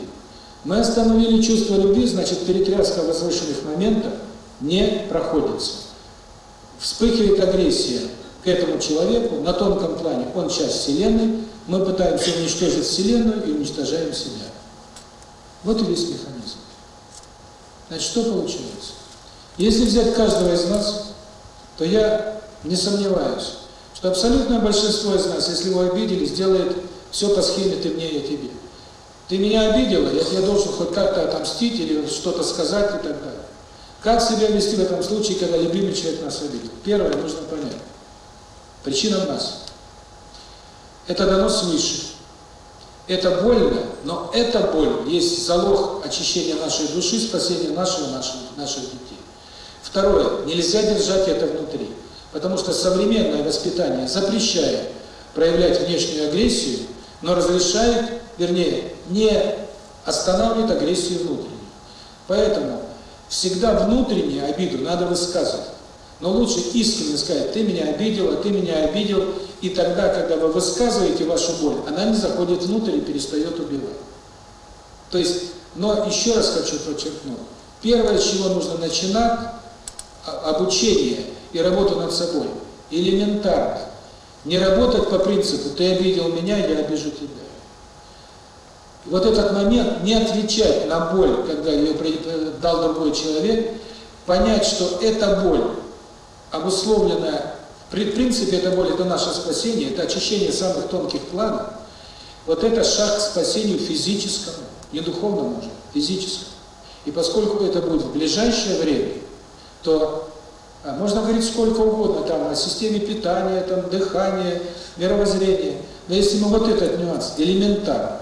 Мы остановили чувство любви, значит, перетряска возвышенных моментов не проходится. Вспыхивает агрессия к этому человеку на тонком плане, он часть Вселенной, мы пытаемся уничтожить Вселенную и уничтожаем себя. Вот и весь механизм. Значит, что получается? Если взять каждого из нас, то я не сомневаюсь, что абсолютное большинство из нас, если его обидели, сделает все по схеме «ты мне, я тебе». Ты меня обидела, я тебе должен хоть как-то отомстить или что-то сказать и так далее. Как себя вести в этом случае, когда любимый человек нас обидел? Первое, нужно понять. Причина в нас. Это дано свыше. Это больно, но эта боль есть залог очищения нашей души, спасения нашего, наших, наших детей. Второе. Нельзя держать это внутри. Потому что современное воспитание запрещает проявлять внешнюю агрессию, но разрешает, вернее, не останавливает агрессию внутреннюю. Поэтому всегда внутреннюю обиду надо высказывать. Но лучше искренне сказать, ты меня обидела, ты меня обидел, и тогда, когда вы высказываете вашу боль, она не заходит внутрь и перестает убивать. То есть, но еще раз хочу подчеркнуть, первое, с чего нужно начинать, обучение и работу над собой, элементарно. Не работать по принципу «ты обидел меня, я обижу тебя». Вот этот момент, не отвечать на боль, когда ее дал другой человек, понять, что эта боль обусловленная, при принципе, эта боль – это наше спасение, это очищение самых тонких планов, вот это шаг к спасению физическому, не духовному уже, физическому. И поскольку это будет в ближайшее время, то можно говорить сколько угодно там о системе питания, там, дыхания, мировоззрения. Но если мы вот этот нюанс элементарно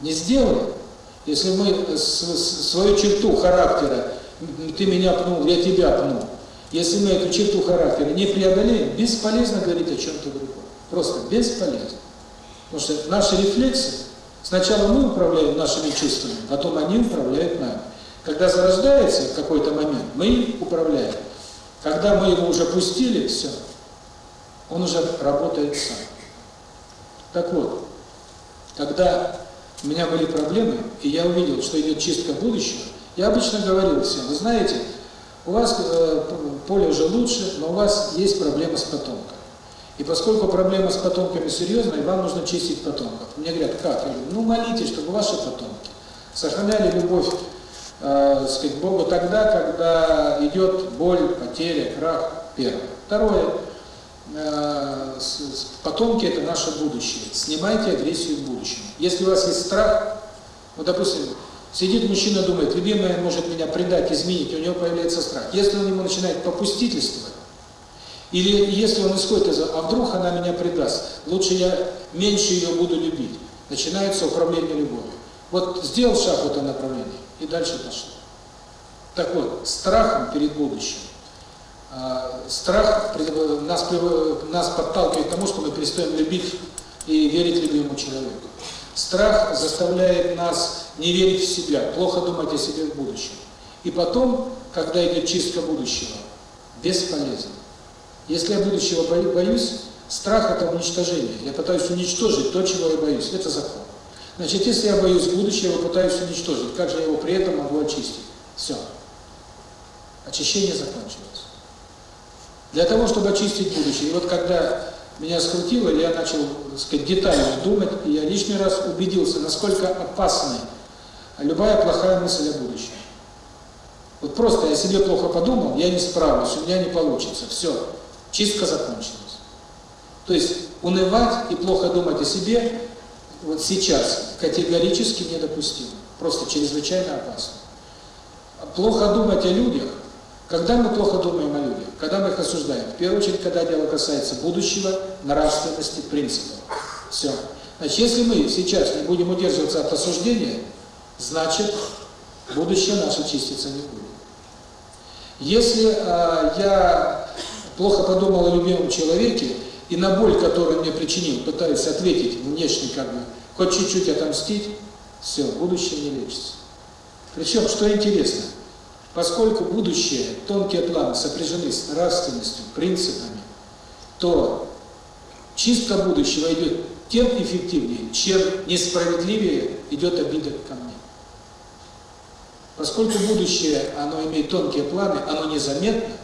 не сделаем, если мы свою черту характера, ты меня пнул, я тебя пнул, если мы эту черту характера не преодолеем, бесполезно говорить о чем-то другом. Просто бесполезно. Потому что наши рефлексы, Сначала мы управляем нашими чувствами, потом они управляют нами. Когда зарождается какой-то момент, мы им управляем. Когда мы его уже пустили, все, он уже работает сам. Так вот, когда у меня были проблемы, и я увидел, что идет чистка будущего, я обычно говорил всем, вы знаете, у вас э, поле уже лучше, но у вас есть проблема с потомками. И поскольку проблема с потомками серьезная, вам нужно чистить потомков. Мне говорят, как? Я говорю, ну молитесь, чтобы ваши потомки сохраняли любовь э, сказать, Богу тогда, когда идет боль, потеря, крах, первое. Второе, э, потомки – это наше будущее. Снимайте агрессию в будущем. Если у вас есть страх, вот, допустим, сидит мужчина, думает, любимая может меня предать, изменить, у него появляется страх. Если он ему начинает попустительствовать, или если он исходит из а вдруг она меня предаст, лучше я меньше ее буду любить. Начинается управление любовью. Вот сделал шаг в этом направлении, и дальше пошло. Так вот, страхом перед будущим. А, страх нас, нас подталкивает к тому, что мы перестаем любить и верить любимому человеку. Страх заставляет нас не верить в себя, плохо думать о себе в будущем. И потом, когда идет чистка будущего, бесполезно. Если я будущего боюсь, страх – это уничтожение. Я пытаюсь уничтожить то, чего я боюсь. Это закон. Значит, если я боюсь будущего, пытаюсь уничтожить. Как же я его при этом могу очистить? Все. Очищение закончилось. Для того, чтобы очистить будущее. И вот когда меня скрутило, я начал, так сказать, детально думать, и я лишний раз убедился, насколько опасной любая плохая мысль о будущем. Вот просто я себе плохо подумал, я не справлюсь, у меня не получится. Все. Чистка закончилась. То есть унывать и плохо думать о себе вот сейчас категорически недопустимо. Просто чрезвычайно опасно. Плохо думать о людях, когда мы плохо думаем о людях, когда мы их осуждаем, в первую очередь, когда дело касается будущего, нравственности, принципов. Все. Значит, если мы сейчас не будем удерживаться от осуждения, значит, будущее наше чиститься не будет. Если э, я плохо подумал о любимом человеке, и на боль, которую мне причинил, пытаюсь ответить внешне, как бы, хоть чуть-чуть отомстить, все, будущее не лечится. Причем, что интересно, поскольку будущее, тонкие планы сопряжены с нравственностью, принципами, то чистка будущего идет тем эффективнее, чем несправедливее идет обида ко мне. Поскольку будущее, оно имеет тонкие планы, оно незаметно,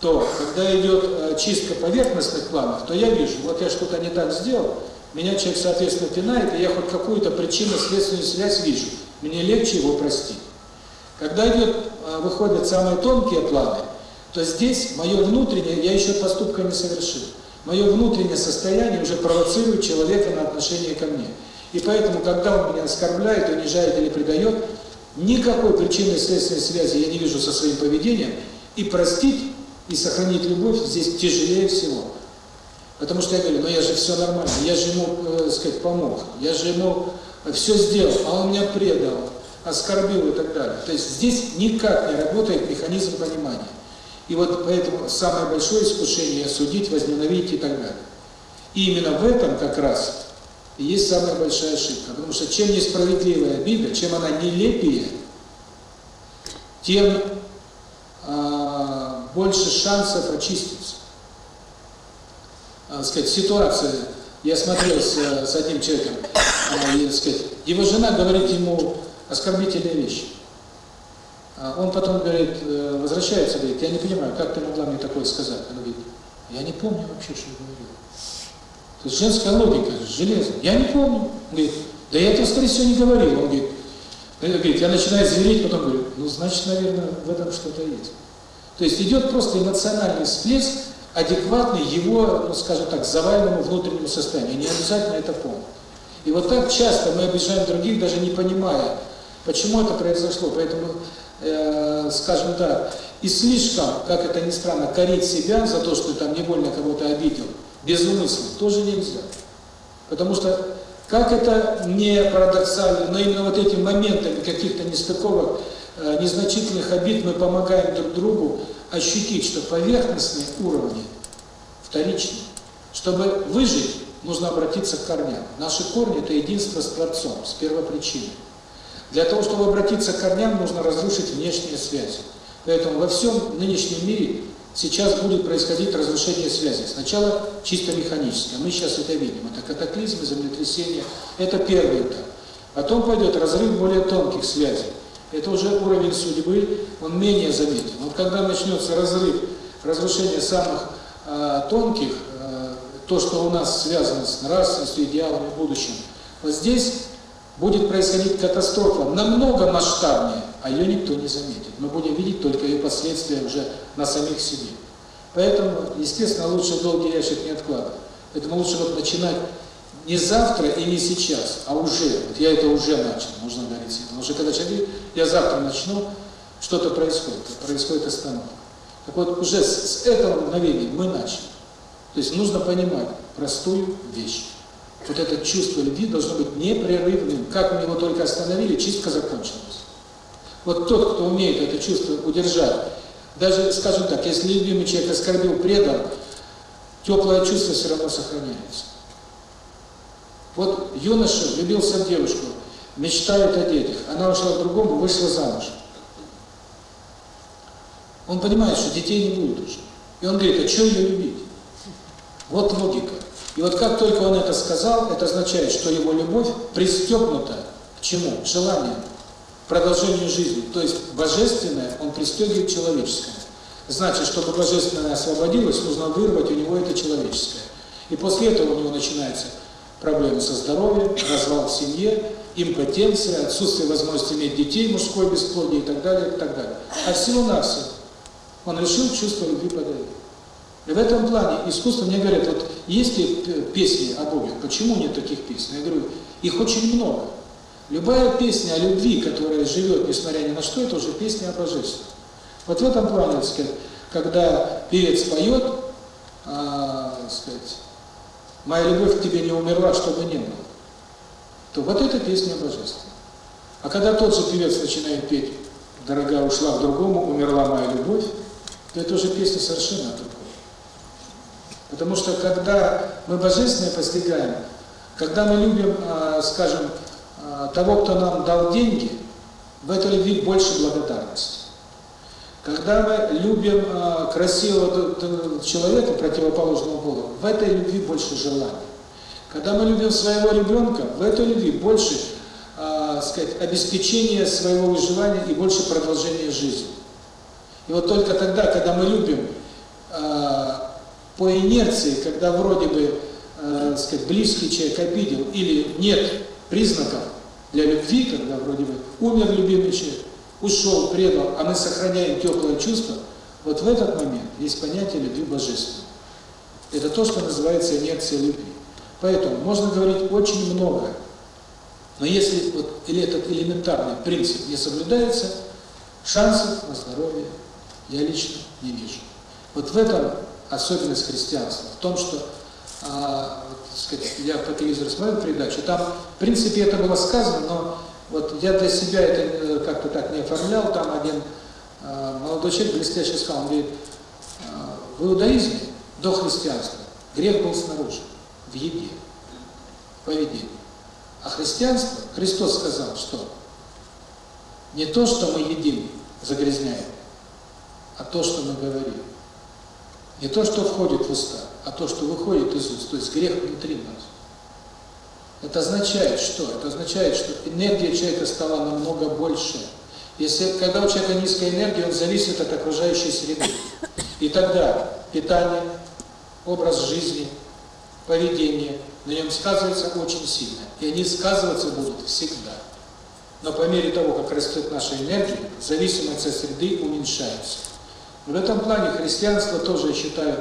то когда идет э, чистка поверхностных планов, то я вижу, вот я что-то не так сделал, меня человек, соответственно, пинает, и я хоть какую-то причинно-следственную связь вижу. Мне легче его простить. Когда идет, э, выходят самые тонкие планы, то здесь мое внутреннее, я еще поступка не совершил, мое внутреннее состояние уже провоцирует человека на отношение ко мне. И поэтому, когда он меня оскорбляет, унижает или предает, никакой причинной следственной связи я не вижу со своим поведением, и простить и сохранить любовь здесь тяжелее всего. Потому что я говорю, ну я же все нормально, я же ему, э, сказать, помог, я же ему все сделал, а он меня предал, оскорбил и так далее. То есть здесь никак не работает механизм понимания. И вот поэтому самое большое искушение – осудить, возненавидеть и так далее. И именно в этом как раз и есть самая большая ошибка. Потому что чем несправедливая обида, чем она нелепее, тем больше шансов очиститься. А, сказать, ситуация, я смотрел с, с одним человеком, и, сказать, его жена говорит ему оскорбительные вещи. А он потом говорит, э, возвращается, говорит, я не понимаю, как ты могла мне такое сказать? Она говорит, я не помню вообще, что я говорил. То есть женская логика, железная. Я не помню. Он говорит, да я это, скорее всего, не говорил. Он говорит, говорит, я начинаю звереть, потом говорю, ну, значит, наверное, в этом что-то есть. То есть идет просто эмоциональный всплеск, адекватный его, ну скажем так, заваленному внутреннему состоянию. Не обязательно это помнить. И вот так часто мы обижаем других, даже не понимая, почему это произошло. Поэтому, э, скажем так, и слишком, как это ни странно, корить себя за то, что там невольно кого-то обидел, без умысла, тоже нельзя. Потому что, как это не парадоксально, но именно вот этим моментами каких-то нестыковок, незначительных обид мы помогаем друг другу ощутить, что поверхностные уровни вторичны. Чтобы выжить, нужно обратиться к корням. Наши корни – это единство с Творцом, с первопричиной. Для того, чтобы обратиться к корням, нужно разрушить внешние связи. Поэтому во всем нынешнем мире сейчас будет происходить разрушение связи. Сначала чисто механическое, мы сейчас это видим. Это катаклизмы, землетрясения. Это первый этап. Потом пойдет разрыв более тонких связей. Это уже уровень судьбы, он менее заметен. Вот когда начнется разрыв, разрушение самых э, тонких, э, то, что у нас связано с нравственностью, идеалами, будущим, вот здесь будет происходить катастрофа намного масштабнее, а ее никто не заметит. Мы будем видеть только ее последствия уже на самих себе. Поэтому, естественно, лучше долгий ящик не откладывать. Поэтому лучше вот начинать не завтра и не сейчас, а уже. Вот я это уже начал, нужно говорить. Потому что когда человек говорит, я завтра начну, что-то происходит, происходит остановка. Так вот, уже с, с этого мгновения мы начали. То есть нужно понимать простую вещь. Вот это чувство любви должно быть непрерывным. Как мы его только остановили, чистка закончилась. Вот тот, кто умеет это чувство удержать, даже, скажем так, если любимый человек оскорбил, предал, теплое чувство все равно сохраняется. Вот юноша влюбился в девушку, мечтает о детях, она ушла к другому, вышла замуж. Он понимает, что детей не будет уже. И он говорит, а что ее любить? Вот логика. И вот как только он это сказал, это означает, что его любовь пристегнута к чему? К желанию, к продолжению жизни. То есть божественное он пристегивает человеческое. Значит, чтобы божественное освободилось, нужно вырвать у него это человеческое. И после этого у него начинается проблемы со здоровьем, развал в семье, импотенция, отсутствие возможности иметь детей, мужское бесплодие и так далее, и так далее. А всего-навсего он решил чувство любви подарить. И в этом плане искусство, мне говорят, вот есть ли песни о Боге, почему нет таких песен? Я говорю, их очень много. Любая песня о любви, которая живет, несмотря ни на что, это уже песня о божестве. Вот в этом плане, так сказать, когда певец поет, а, сказать, «Моя любовь к тебе не умерла, чтобы не было», то вот эта песня о божестве. А когда тот же певец начинает петь «Дорогая ушла к другому, умерла моя любовь», то это уже песня совершенно другая. Потому что когда мы Божественное постигаем, когда мы любим, скажем, того, кто нам дал деньги, в этой любви больше благодарности. Когда мы любим красивого человека противоположного пола, в этой любви больше желания. Когда мы любим своего ребенка, в этой любви больше, э, сказать, обеспечения своего выживания и больше продолжения жизни. И вот только тогда, когда мы любим э, по инерции, когда вроде бы, э, сказать, близкий человек обидел или нет признаков для любви, когда вроде бы умер любимый человек, ушел, предал, а мы сохраняем теплое чувство, вот в этот момент есть понятие любви божественной. Это то, что называется инерция любви. Поэтому можно говорить очень много, но если вот или этот элементарный принцип не соблюдается, шансов на здоровье я лично не вижу. Вот в этом особенность христианства, в том, что, а, вот, сказать, я по телевизору смотрел передачу, там, в принципе, это было сказано, но вот я для себя это э, как-то так не оформлял, там один а, молодой человек блестяще сказал, он говорит, а, в иудаизме до христианства грех был снаружи, в еде, в поведении. А христианство, Христос сказал, что не то, что мы едим, загрязняет, а то, что мы говорим. Не то, что входит в уста, а то, что выходит из уст, то есть грех внутри нас. Это означает что? Это означает, что энергия человека стала намного больше. Если, когда у человека низкая энергия, он зависит от окружающей среды. И тогда питание, образ жизни, поведение на нем сказывается очень сильно. И они сказываться будут всегда. Но по мере того, как растет наша энергия, зависимость от среды уменьшается. В этом плане христианство тоже, я считаю,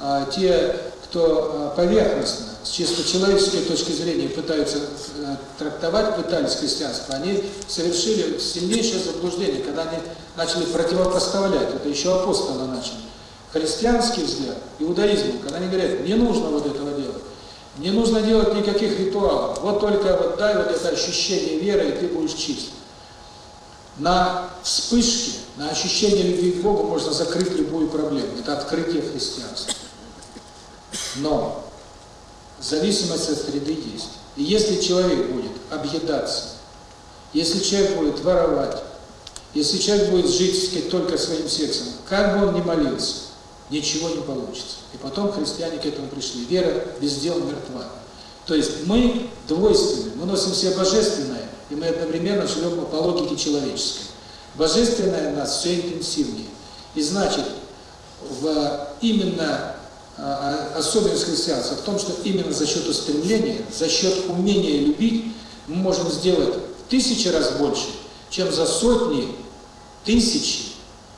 а, те, кто а, поверхностно, с чисто человеческой точки зрения пытаются а, трактовать, пытались христианство, они совершили сильнейшее заблуждение, когда они начали противопоставлять, это еще апостолы начали, христианский взгляд, иудаизм, когда они говорят, не нужно вот делать, не нужно делать никаких ритуалов, вот только вот дай вот это ощущение веры, и ты будешь чист. На вспышке, на ощущение любви к Богу можно закрыть любую проблему. Это открытие христианства. Но зависимость от среды есть. И если человек будет объедаться, если человек будет воровать, если человек будет жить, только своим сердцем, как бы он ни молился, ничего не получится. И потом христиане к этому пришли. Вера без дел мертва. То есть мы двойственны, мы носим в себе божественное, и мы одновременно живем по логике человеческой. Божественное нас все интенсивнее. И значит, в именно а, особенность христианства в том, что именно за счет устремления, за счет умения любить, мы можем сделать в тысячи раз больше, чем за сотни, тысячи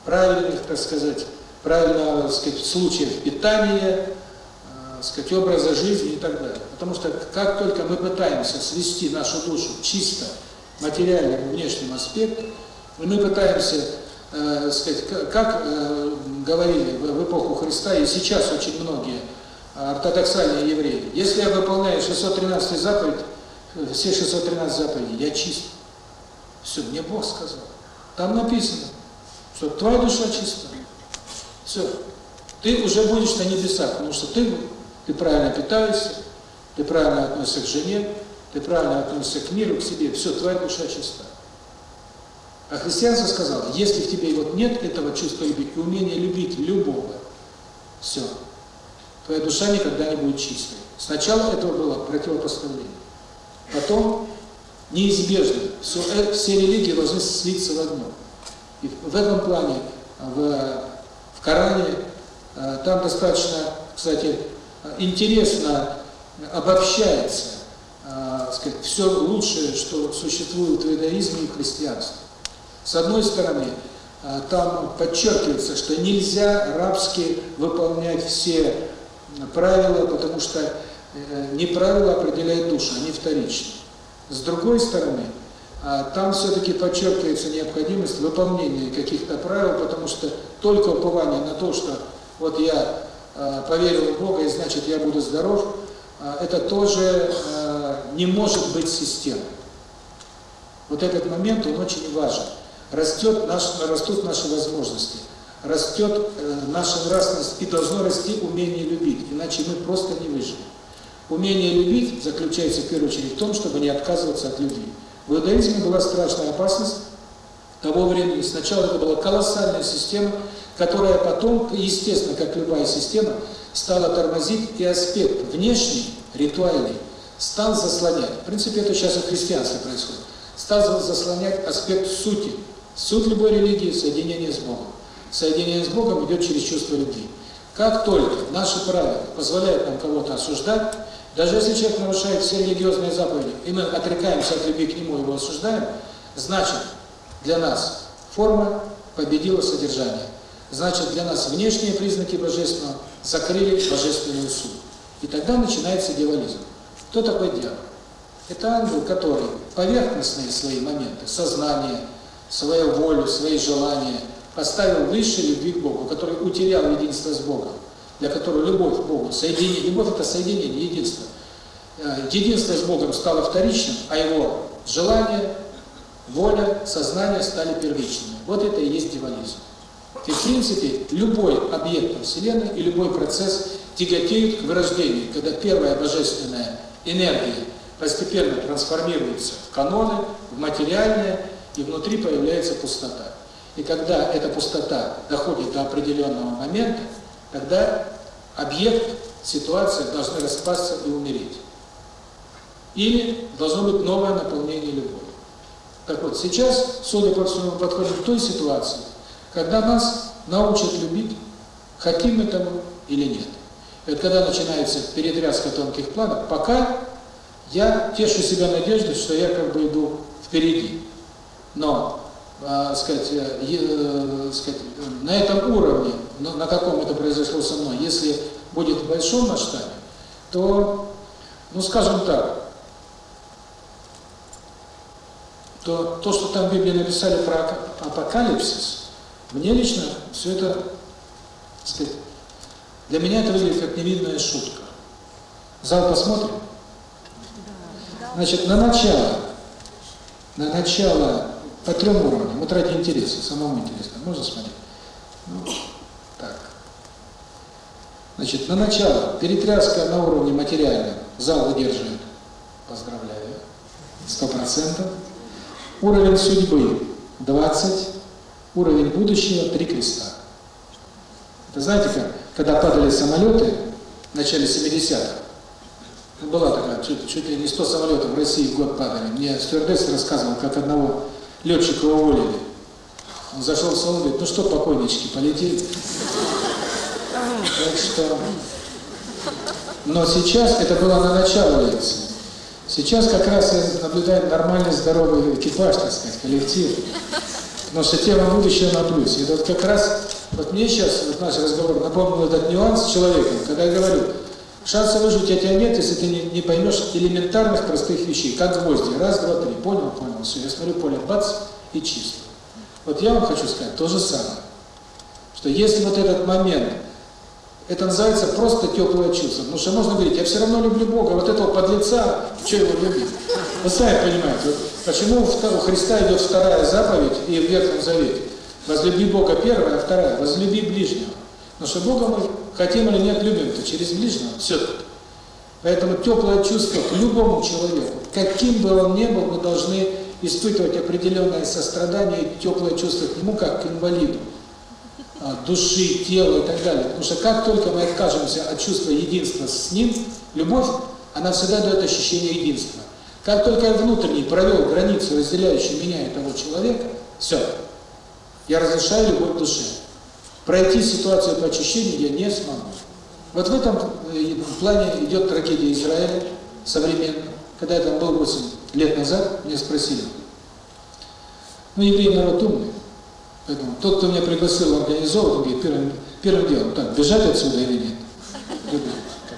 правильных, так сказать, правильного, сказать, случаев питания, э, сказать, образа жизни и так далее. Потому что как только мы пытаемся свести нашу душу чисто материальным внешним аспектом, мы пытаемся, э, сказать, как э, говорили в, в эпоху Христа, и сейчас очень многие ортодоксальные евреи, если я выполняю 613 заповедь, все 613 заповедей, я чист. Все, мне Бог сказал. Там написано, что твоя душа чиста. Все. Ты уже будешь на небесах, потому что ты, ты правильно питаешься, ты правильно относишься к жене, ты правильно относишься к миру, к себе. Все, твоя душа чиста. А христианство сказало, если в тебе вот нет этого чувства любви умения любить любого, все, твоя душа никогда не будет чистой. Сначала этого было противопоставление. Потом неизбежно все, э, все религии должны слиться в одно. И в этом плане в Коране э, там достаточно, кстати, интересно обобщается э, сказать, все лучшее, что существует в иудаизме и христианстве. С одной стороны, э, там подчеркивается, что нельзя рабски выполнять все правила, потому что э, не правила определяют душу, они вторичны. С другой стороны, там все-таки подчеркивается необходимость выполнения каких-то правил, потому что только упование на то, что вот я поверил в Бога, и значит я буду здоров, это тоже не может быть системой. Вот этот момент, он очень важен растет наш, растут наши возможности, растет э, наша нравственность и должно расти умение любить, иначе мы просто не выживем. Умение любить заключается в первую очередь в том, чтобы не отказываться от любви. В иудаизме была страшная опасность того времени. Сначала это была колоссальная система, которая потом, естественно, как любая система, стала тормозить и аспект внешний, ритуальный, стал заслонять. В принципе, это сейчас и в христианстве происходит. Стал заслонять аспект сути, Суть любой религии – соединение с Богом. Соединение с Богом идет через чувство любви. Как только наши правила позволяют нам кого-то осуждать, даже если человек нарушает все религиозные заповеди, и мы отрекаемся от любви к нему, его осуждаем, значит, для нас форма победила содержание. Значит, для нас внешние признаки Божественного закрыли Божественную суть. И тогда начинается дьяволизм. Кто такой дьявол? Это ангел, который поверхностные свои моменты, сознание, свою волю, свои желания, поставил выше любви к Богу, который утерял единство с Богом, для которого любовь к Богу, соединение, любовь это соединение, единство. Э, единство с Богом стало вторичным, а его желание, воля, сознание стали первичными. Вот это и есть диванизм. И в принципе, любой объект Вселенной и любой процесс тяготеют к вырождению, когда первая божественная энергия постепенно трансформируется в каноны, в материальное, и внутри появляется пустота. И когда эта пустота доходит до определенного момента, тогда объект, ситуация должны распасться и умереть. Или должно быть новое наполнение любовью. Так вот, сейчас, судя по всему, мы подходим к той ситуации, когда нас научат любить, хотим мы того или нет. Это когда начинается перетряска тонких планов, пока я тешу себя надеждой, что я как бы иду впереди. Но, э, сказать, э, э, сказать, на этом уровне, на, каком это произошло со мной, если будет в большом масштабе, то, ну скажем так, то то, что там в Библии написали про апокалипсис, мне лично все это, сказать, для меня это выглядит как невидная шутка. Зал посмотрим? Значит, на начало, на начало по трем уровням. Вот ради интереса, самому интересно. Можно смотреть? Ну, так. Значит, на начало перетряска на уровне материальном Зал выдерживает. Поздравляю. Сто процентов. Уровень судьбы 20. Уровень будущего три креста. Это знаете как? Когда падали самолеты в начале 70-х, была такая, чуть, чуть ли не 100 самолетов в России в год падали. Мне стюардесса рассказывал, как одного летчика уволили. Он зашел в салон, говорит, ну что, покойнички, полетели. Так что... Но сейчас, это было на начало лекции, сейчас как раз я наблюдаю нормальный, здоровый экипаж, так сказать, коллектив. Потому что тема будущего на плюс. И вот как раз, вот мне сейчас, вот наш разговор напомнил этот нюанс с человеком, когда я говорю, шанса выжить у тебя нет, если ты не, не поймешь элементарных простых вещей, как гвозди. Раз, два, три. Понял, понял. Все, я смотрю, поле бац, и чисто. Вот я вам хочу сказать то же самое. Что если вот этот момент, это называется просто теплое чувство. Потому что можно говорить, я все равно люблю Бога, вот этого подлеца, что его любить? Вы сами понимаете, вот почему у Христа идет вторая заповедь и в Ветхом Завете? Возлюби Бога первая, а вторая, возлюби ближнего. Потому что Бога мы хотим или нет, любим-то через ближнего, все -таки. Поэтому теплое чувство к любому человеку, каким бы он ни был, мы должны испытывать определенное сострадание и теплое чувство к нему, как к инвалиду, а, души, тела и так далее. Потому что как только мы откажемся от чувства единства с ним, любовь, она всегда дает ощущение единства. Как только я внутренне провел границу, разделяющую меня и того человека, все, я разрешаю любовь душе. Пройти ситуацию по очищению я не смогу. Вот в этом э, плане идет трагедия Израиля современная. Когда я там был 8 лет назад, меня спросили, ну, евреи народ умный, поэтому тот, кто меня пригласил организовывать, он говорит, первым, первым делом, так, бежать отсюда или нет?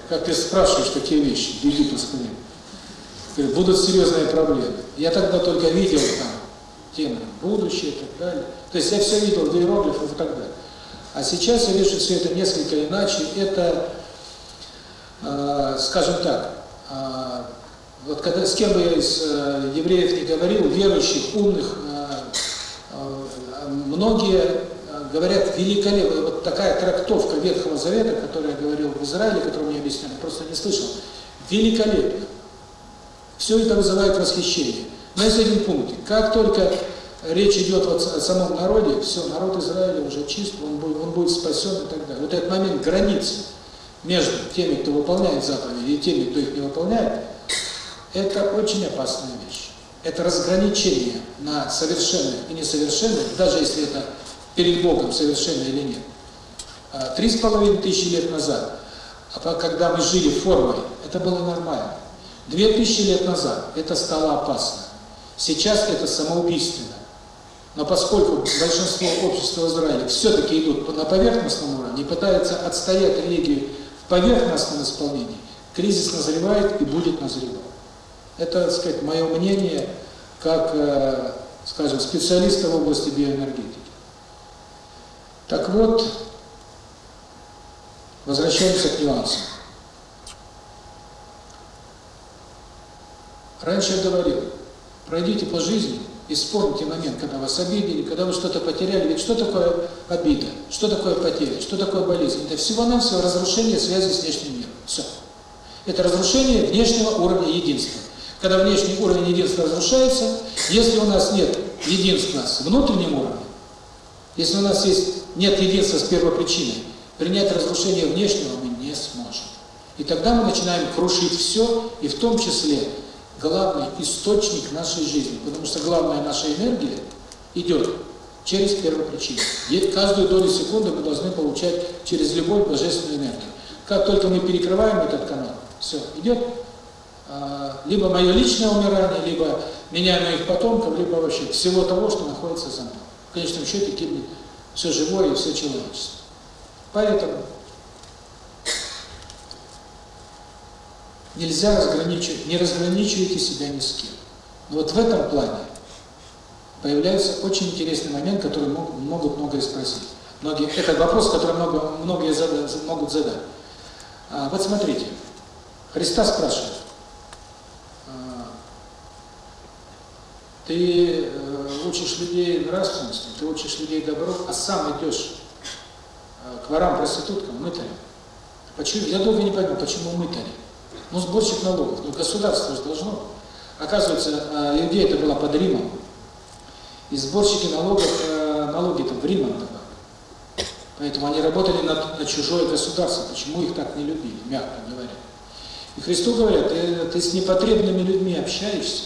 Как ты спрашиваешь такие вещи, беги поскорее. Говорит, будут серьезные проблемы. Я тогда только видел там темы будущее и так далее. То есть я все видел в иероглифах и так далее. А сейчас я вижу все это несколько иначе. Это, э, скажем так, э, вот когда с кем бы я из э, евреев не говорил, верующих, умных, э, многие говорят великолепно. Вот такая трактовка Ветхого Завета, которую я говорил в Израиле, которую мне объясняли, просто не слышал. Великолепно. Все это вызывает восхищение. Но есть один пункт. Как только речь идет вот о самом народе, все, народ Израиля уже чист, он будет, он будет спасен и так далее. Вот этот момент границы между теми, кто выполняет заповеди, и теми, кто их не выполняет, это очень опасная вещь. Это разграничение на совершенных и несовершенных, даже если это перед Богом совершенно или нет. А, три с половиной тысячи лет назад, а когда мы жили формой, это было нормально. Две тысячи лет назад это стало опасно. Сейчас это самоубийственно. Но поскольку большинство общества в Израиле все-таки идут на поверхностном уровне и пытаются отстоять религию в поверхностном исполнении, кризис назревает и будет назревать. Это, так сказать, мое мнение как, э, скажем, специалиста в области биоэнергетики. Так вот, возвращаемся к нюансам. Раньше я говорил, пройдите по жизни и вспомните момент, когда вас обидели, когда вы что-то потеряли. Ведь что такое обида? Что такое потеря? Что такое болезнь? Это всего-навсего разрушение связи с внешним миром. Все. Это разрушение внешнего уровня единства. Когда внешний уровень единства разрушается, если у нас нет единства с внутренним уровнем, если у нас есть нет единства с первопричиной, принять разрушение внешнего мы не сможем. И тогда мы начинаем крушить все, и в том числе главный источник нашей жизни, потому что главная наша энергия идет через первопричину. И каждую долю секунды мы должны получать через любовь божественную энергию. Как только мы перекрываем этот канал, все, идет а, либо мое личное умирание, либо меня моих потомков, либо вообще всего того, что находится за мной. В конечном счете гибнет все живое и все человечество. Поэтому нельзя разграничивать, не разграничивайте себя ни с кем. Но вот в этом плане появляется очень интересный момент, который могут, могут многое спросить. Многие, это вопрос, который много, многие зада, могут задать. А, вот смотрите, Христа спрашивает, а, ты э, учишь людей нравственности, ты учишь людей добро, а сам идешь э, к ворам, проституткам, мытарям. Почему? Я долго не понял, почему мытари? Ну, сборщик налогов. Ну, государство же должно. Оказывается, Иудея это была под Римом. И сборщики налогов, налоги там в Римом давали. Поэтому они работали на, на чужое государство. Почему их так не любили, мягко говоря. И Христу говорят, ты, ты с непотребными людьми общаешься,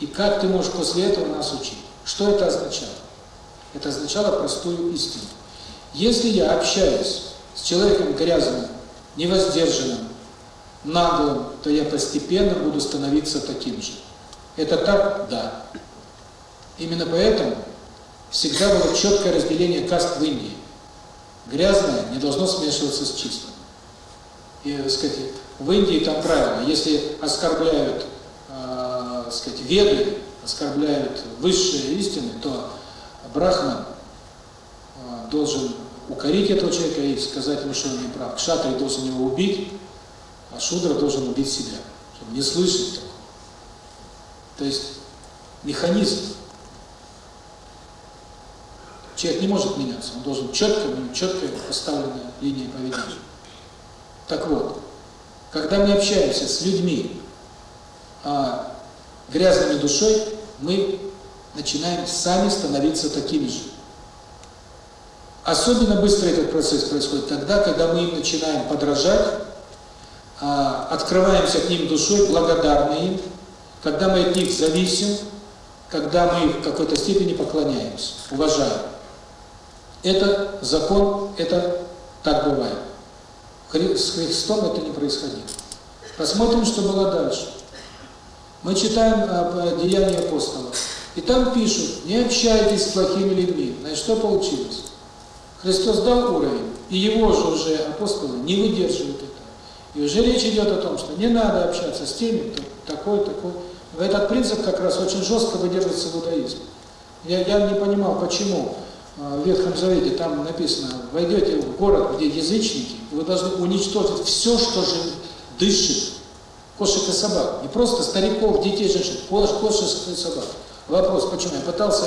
и как ты можешь после этого нас учить? Что это означало? Это означало простую истину. Если я общаюсь с человеком грязным, невоздержанным, наглым, то я постепенно буду становиться таким же. Это так? Да. Именно поэтому всегда было четкое разделение каст в Индии. Грязное не должно смешиваться с чистым. И, так сказать, в Индии там правило, если оскорбляют, э, сказать, веды, оскорбляют высшие истины, то брахман э, должен укорить этого человека и сказать ему, что он не прав. Кшатри должен его убить, а шудра должен убить себя, чтобы не слышать такого. То есть механизм. Человек не может меняться, он должен четко, четко поставленная линия поведения. Так вот, когда мы общаемся с людьми а, грязными душой, мы начинаем сами становиться такими же. Особенно быстро этот процесс происходит тогда, когда мы им начинаем подражать, а, открываемся к ним душой, благодарны им, когда мы от них зависим, когда мы в какой-то степени поклоняемся, уважаем. Это закон, это так бывает. С Христом это не происходило. Посмотрим, что было дальше. Мы читаем Деяния апостолов. И там пишут, не общайтесь с плохими людьми. Значит, что получилось? Христос дал уровень, и его же уже апостолы не выдерживают это. И уже речь идет о том, что не надо общаться с теми, кто такой, такой. Этот принцип как раз очень жестко выдерживается в иудаизме. Я, я не понимал, почему в Ветхом Завете там написано, войдете в город, где язычники, вы должны уничтожить все, что же дышит, кошек и собак. Не просто стариков, детей, женщин, кошек и собак. Вопрос, почему? Я пытался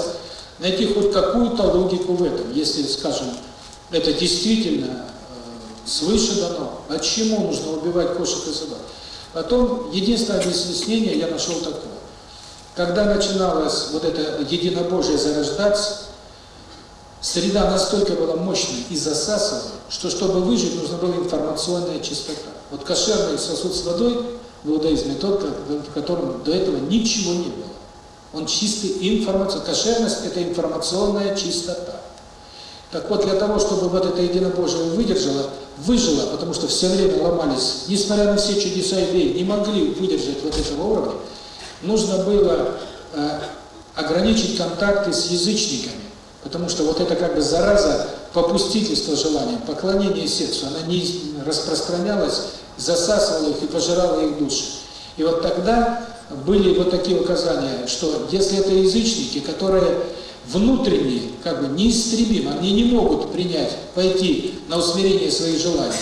найти хоть какую-то логику в этом, если, скажем, это действительно э, свыше дано. Почему нужно убивать кошек и собак? Потом, единственное объяснение я нашел такое. Когда начиналось вот это единобожие зарождаться, среда настолько была мощной и засасывала, что чтобы выжить, нужна была информационная чистота. Вот кошерный сосуд с водой в иудаизме тот, в котором до этого ничего не было. Он чистый информация. Кошерность – это информационная чистота. Так вот, для того, чтобы вот это единобожие выдержало, выжило, потому что все время ломались, несмотря на все чудеса идеи, не могли выдержать вот этого уровня, нужно было э, ограничить контакты с язычниками, Потому что вот это как бы зараза попустительства желаниям, поклонение сексу, она не распространялась, засасывала их и пожирала их души. И вот тогда были вот такие указания, что если это язычники, которые внутренние, как бы неистребимы, они не могут принять, пойти на усмирение своих желаний,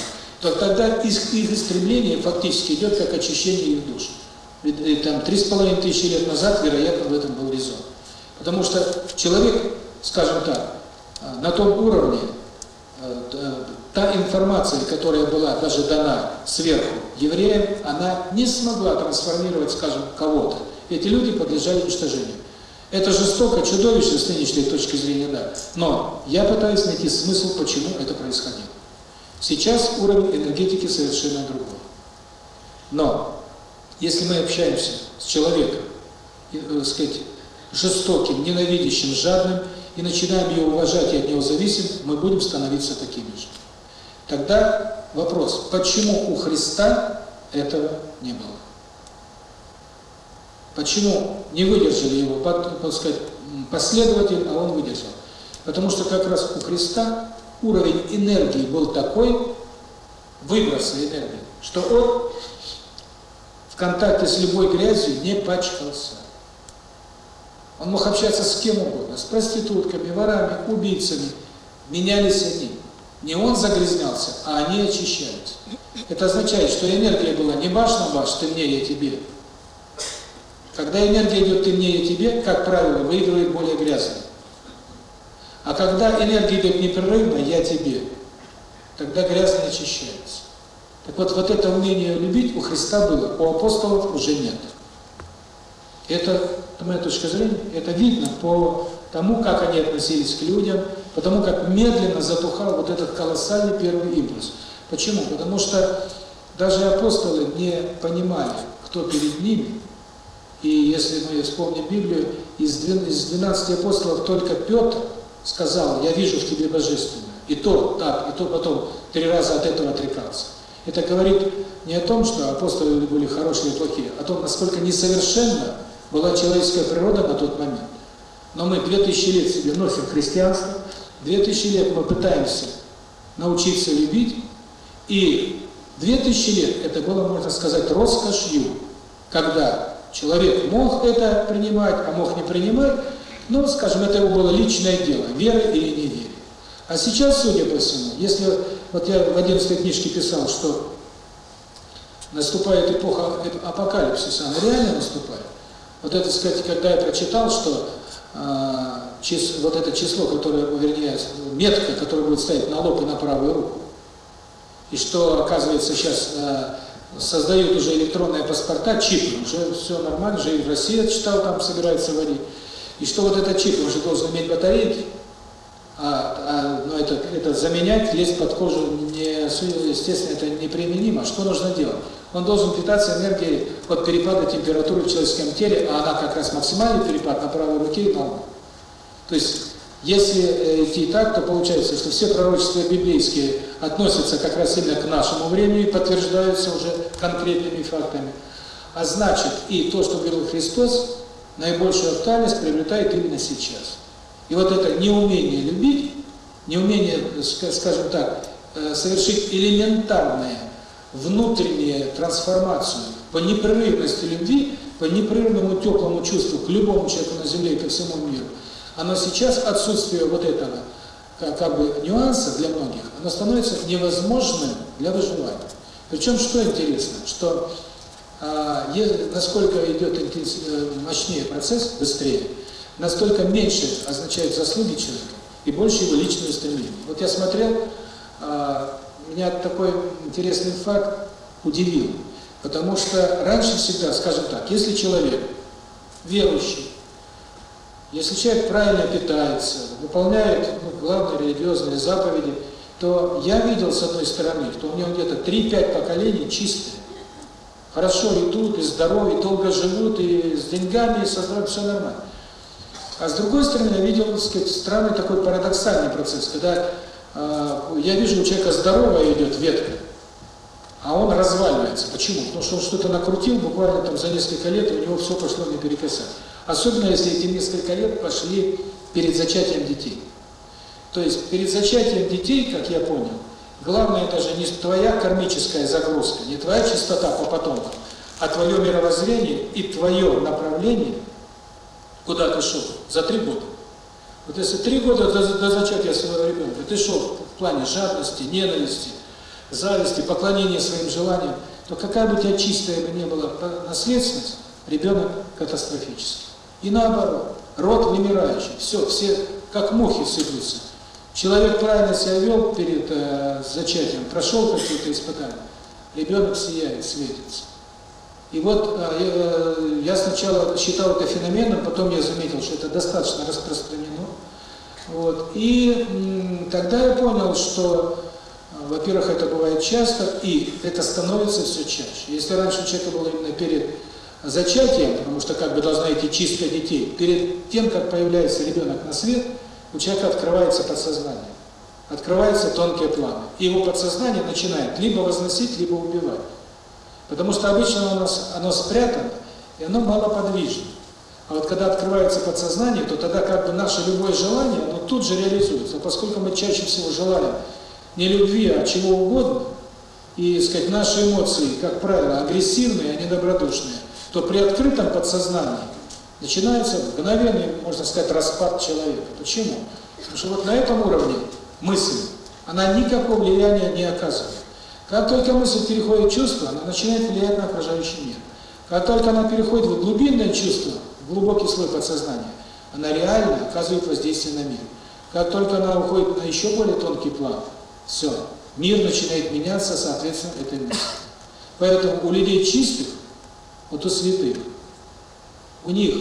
то тогда их, их истребление фактически идет как очищение их душ. Ведь там три с половиной тысячи лет назад, вероятно, в этом был резон. Потому что человек скажем так, на том уровне, та информация, которая была даже дана сверху евреям, она не смогла трансформировать, скажем, кого-то. Эти люди подлежали уничтожению. Это жестоко, чудовищно с нынешней точки зрения, да. Но я пытаюсь найти смысл, почему это происходило. Сейчас уровень энергетики совершенно другой. Но если мы общаемся с человеком, э, сказать, жестоким, ненавидящим, жадным, и начинаем ее уважать и от него зависим, мы будем становиться такими же. Тогда вопрос, почему у Христа этого не было? Почему не выдержали его, так сказать, последователь, а он выдержал? Потому что как раз у Христа уровень энергии был такой, выброса энергии, что он в контакте с любой грязью не пачкался. Он мог общаться с кем угодно, с проститутками, ворами, убийцами. Менялись они. Не он загрязнялся, а они очищались. Это означает, что энергия была не баш на баш, ты мне, я тебе. Когда энергия идет ты мне, я тебе, как правило, выигрывает более грязный. А когда энергия идет непрерывно, я тебе, тогда грязный очищается. Так вот, вот это умение любить у Христа было, у апостолов уже нет. Это, с моей точки зрения, это видно по тому, как они относились к людям, потому как медленно затухал вот этот колоссальный первый импульс. Почему? Потому что даже апостолы не понимали, кто перед ними. И если мы вспомним Библию, из 12 апостолов только Петр сказал, я вижу в тебе божественное. И то так, и то потом три раза от этого отрекался. Это говорит не о том, что апостолы были хорошие и плохие, а о том, насколько несовершенна была человеческая природа на тот момент. Но мы 2000 лет себе носим христианство, 2000 лет мы пытаемся научиться любить, и 2000 лет это было, можно сказать, роскошью, когда человек мог это принимать, а мог не принимать, но, скажем, это его было личное дело, вера или не вера. А сейчас, судя по всему, если вот я в 11 книжке писал, что наступает эпоха апокалипсиса, она реально наступает. Вот это, сказать, когда я прочитал, что э, чис, вот это число, которое, вернее, метка, которая будет стоять на лоб и на правую руку, и что, оказывается, сейчас э, создают уже электронные паспорта, чипы, уже все нормально, уже и в России я читал, там собирается вводить, и что вот этот чип уже должен иметь батарейки, а, а, но это, это заменять, лезть под кожу, не, естественно, это неприменимо. Что нужно делать? Он должен питаться энергией от перепада температуры в человеческом теле, а она как раз максимальный перепад на правой руке и на лбу. То есть, если идти так, то получается, что все пророчества библейские относятся как раз именно к нашему времени, подтверждаются уже конкретными фактами. А значит, и то, что говорил Христос, наибольшую актуальность приобретает именно сейчас. И вот это неумение любить, неумение, скажем так, э, совершить элементарную внутреннюю трансформацию по непрерывности любви, по непрерывному теплому чувству к любому человеку на земле и ко всему миру, оно сейчас, отсутствие вот этого как, как бы нюанса для многих, оно становится невозможным для выживания. Причем, что интересно, что а, насколько идет интенсив, э, мощнее процесс, быстрее, настолько меньше означает заслуги человека и больше его личное стремление. Вот я смотрел, а, меня такой интересный факт удивил, потому что раньше всегда, скажем так, если человек верующий, если человек правильно питается, выполняет ну, главные религиозные заповеди, то я видел с одной стороны, что у него где-то 3-5 поколений чистые. Хорошо идут, и здоровы, и долго живут, и с деньгами, и со здоровьем, все нормально. А с другой стороны, я видел, сказать, странный такой парадоксальный процесс, когда э, я вижу, у человека здоровая идет ветка, а он разваливается. Почему? Потому что он что-то накрутил, буквально там за несколько лет, и у него все пошло не перекосать. Особенно, если эти несколько лет пошли перед зачатием детей. То есть, перед зачатием детей, как я понял, главное это же не твоя кармическая загрузка, не твоя чистота по потомкам, а твое мировоззрение и твое направление – Куда ты шел? За три года. Вот если три года до, до зачатия своего ребенка ты шел в плане жадности, ненависти, зависти, поклонения своим желаниям, то какая бы у тебя чистая бы не была наследственность, ребенок катастрофический. И наоборот, род вымирающий, все, все как мухи сыплются. Человек правильно себя вел перед э, зачатием, прошел какие-то испытания, ребенок сияет, светится. И вот э, э, я сначала считал это феноменом, потом я заметил, что это достаточно распространено. Вот. И тогда я понял, что, э, во-первых, это бывает часто, и это становится все чаще. Если раньше у человека было именно перед зачатием, потому что как бы должна идти чистка детей, перед тем, как появляется ребенок на свет, у человека открывается подсознание, открываются тонкие планы. И его подсознание начинает либо возносить, либо убивать. Потому что обычно у нас оно спрятано, и оно малоподвижно. А вот когда открывается подсознание, то тогда как бы наше любое желание, оно тут же реализуется. Поскольку мы чаще всего желаем не любви, а чего угодно, и, сказать, наши эмоции, как правило, агрессивные, а не добродушные, то при открытом подсознании начинается мгновенный, можно сказать, распад человека. Почему? Потому что вот на этом уровне мысль, она никакого влияния не оказывает. Как только мысль переходит в чувство, она начинает влиять на окружающий мир. Как только она переходит в глубинное чувство, в глубокий слой подсознания, она реально оказывает воздействие на мир. Как только она уходит на еще более тонкий план, все, мир начинает меняться, соответственно, это место. Поэтому у людей чистых, вот у святых, у них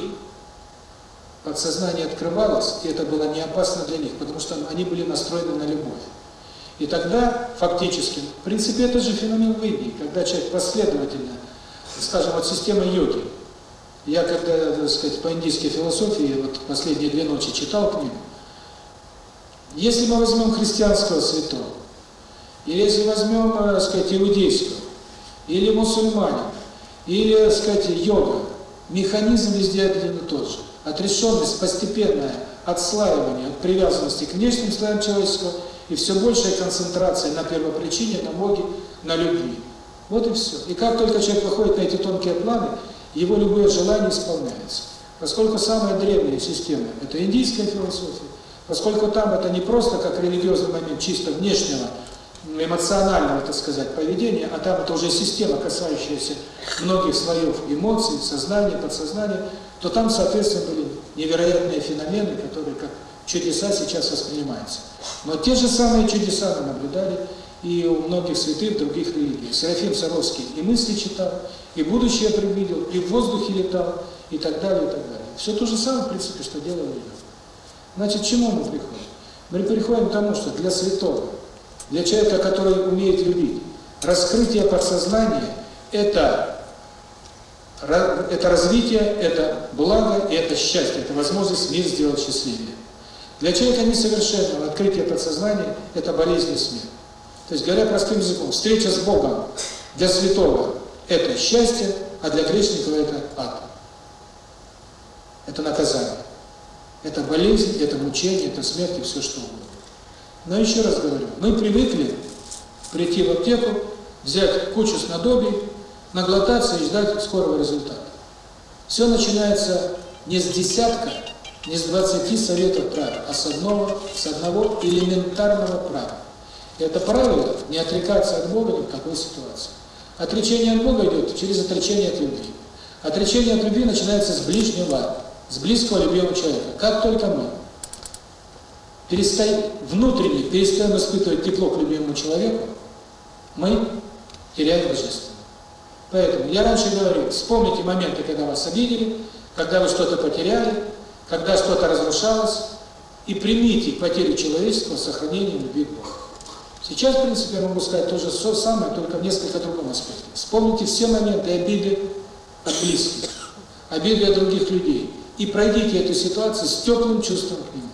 подсознание открывалось, и это было не опасно для них, потому что они были настроены на любовь. И тогда, фактически, в принципе, это же феномен в когда человек последовательно, скажем, вот система йоги. Я когда, так сказать, по индийской философии, вот последние две ночи читал книгу, если мы возьмем христианского святого, или если возьмем, так сказать, иудейского, или мусульманин, или, так сказать, йога, механизм везде один и тот же. Отрешенность, постепенное отслаивание от привязанности к внешним слоям человеческого и все большая концентрация на первопричине, на Боге, на любви. Вот и все. И как только человек выходит на эти тонкие планы, его любое желание исполняется. Поскольку самая древняя система – это индийская философия, поскольку там это не просто как религиозный момент чисто внешнего, эмоционального, так сказать, поведения, а там это уже система, касающаяся многих слоев эмоций, сознания, подсознания, то там, соответственно, были невероятные феномены, которые как чудеса сейчас воспринимаются. Но те же самые чудеса мы наблюдали и у многих святых других религий. Серафим Саровский и мысли читал, и будущее предвидел, и в воздухе летал, и так далее, и так далее. Все то же самое, в принципе, что делал я. Значит, к чему мы приходим? Мы приходим к тому, что для святого, для человека, который умеет любить, раскрытие подсознания – это это развитие, это благо и это счастье, это возможность мир сделать счастливее. Для человека несовершенного открытие подсознания – это болезнь и смерть. То есть, говоря простым языком, встреча с Богом для святого – это счастье, а для грешника – это ад. Это наказание. Это болезнь, это мучение, это смерть и все что угодно. Но еще раз говорю, мы привыкли прийти в аптеку, взять кучу снадобий, наглотаться и ждать скорого результата. Все начинается не с десятка, не с двадцати советов правил, а с одного, с одного элементарного правила. И это правило не отрекаться от Бога ни в какой ситуации. Отречение от Бога идет через отречение от любви. Отречение от любви начинается с ближнего, с близкого любимого человека. Как только мы перестаем, внутренне перестаем испытывать тепло к любимому человеку, мы теряем божество. Поэтому я раньше говорил, вспомните моменты, когда вас обидели, когда вы что-то потеряли, когда что-то разрушалось, и примите потерю человеческого сохранения любви к Богу. Сейчас, в принципе, я могу сказать то же самое, только в несколько другом аспекте. Вспомните все моменты обиды от близких, обиды от других людей, и пройдите эту ситуацию с теплым чувством к ним.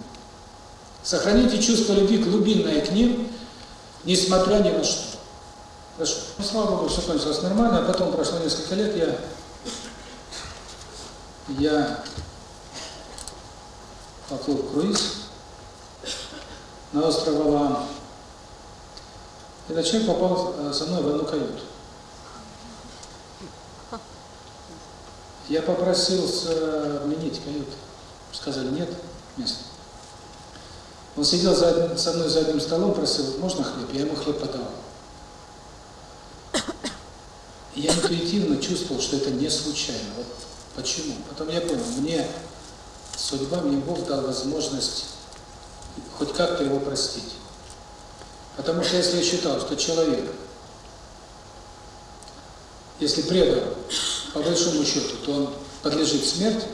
Сохраните чувство любви глубинное к ним, несмотря ни на что. Хорошо. Ну, слава Богу, все кончилось нормально, а потом прошло несколько лет, я, я поплыл круиз на остров Алаам. Этот человек попал э, со мной в одну каюту. Я попросил заменить каюту. Сказали, нет места. Он сидел за одним, со мной за одним столом, просил, можно хлеб? Я ему хлеб подавал. Я интуитивно чувствовал, что это не случайно. Вот почему? Потом я понял, мне судьба, мне Бог дал возможность хоть как-то его простить. Потому что если я считал, что человек, если предал, по большому счету, то он подлежит смерти,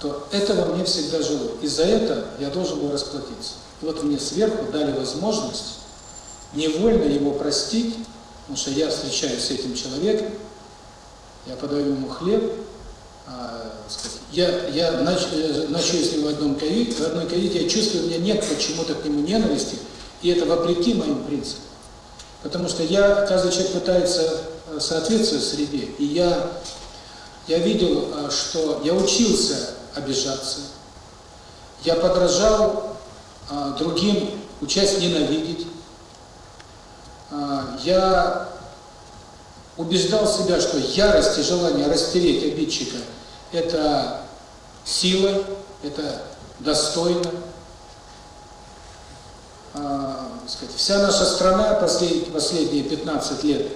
то этого мне всегда жило. И за это я должен был расплатиться. И вот мне сверху дали возможность невольно его простить, Потому что я встречаюсь с этим человеком, я подаю ему хлеб, а, сказать, я, я нач, э, ночую с ним в, одном каюте, в одной каюте, я чувствую, у меня нет почему-то к нему ненависти, и это вопреки моим принципам. Потому что я, каждый человек пытается э, соответствовать среде, и я, я видел, э, что я учился обижаться, я подражал другим, учась ненавидеть, а, я убеждал себя, что ярость и желание растереть обидчика – это сила, это достойно. А, сказать, вся наша страна послед, последние 15 лет,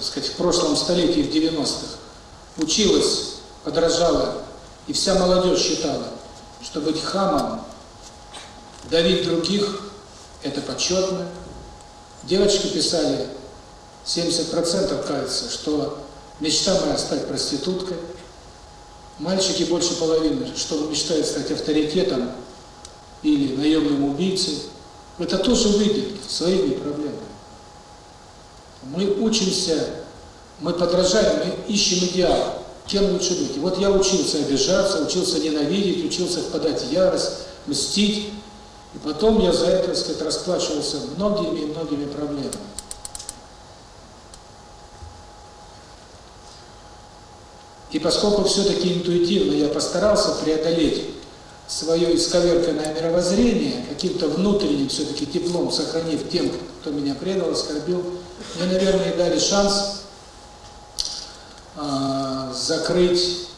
сказать, в прошлом столетии, в 90-х, училась, подражала, и вся молодежь считала, что быть хамом, давить других – это почетно, Девочки писали, 70% кажется, что мечта моя стать проституткой. Мальчики больше половины, что мечтают стать авторитетом или наемным убийцей. Это тоже выйдет своими проблемами. Мы учимся, мы подражаем, мы ищем идеал, кем лучше быть. И вот я учился обижаться, учился ненавидеть, учился впадать в ярость, мстить. И потом я за это, так сказать, расплачивался многими и многими проблемами. И поскольку все-таки интуитивно я постарался преодолеть свое исковерканное мировоззрение, каким-то внутренним все-таки теплом сохранив тем, кто меня предал, оскорбил, мне, наверное, дали шанс э, закрыть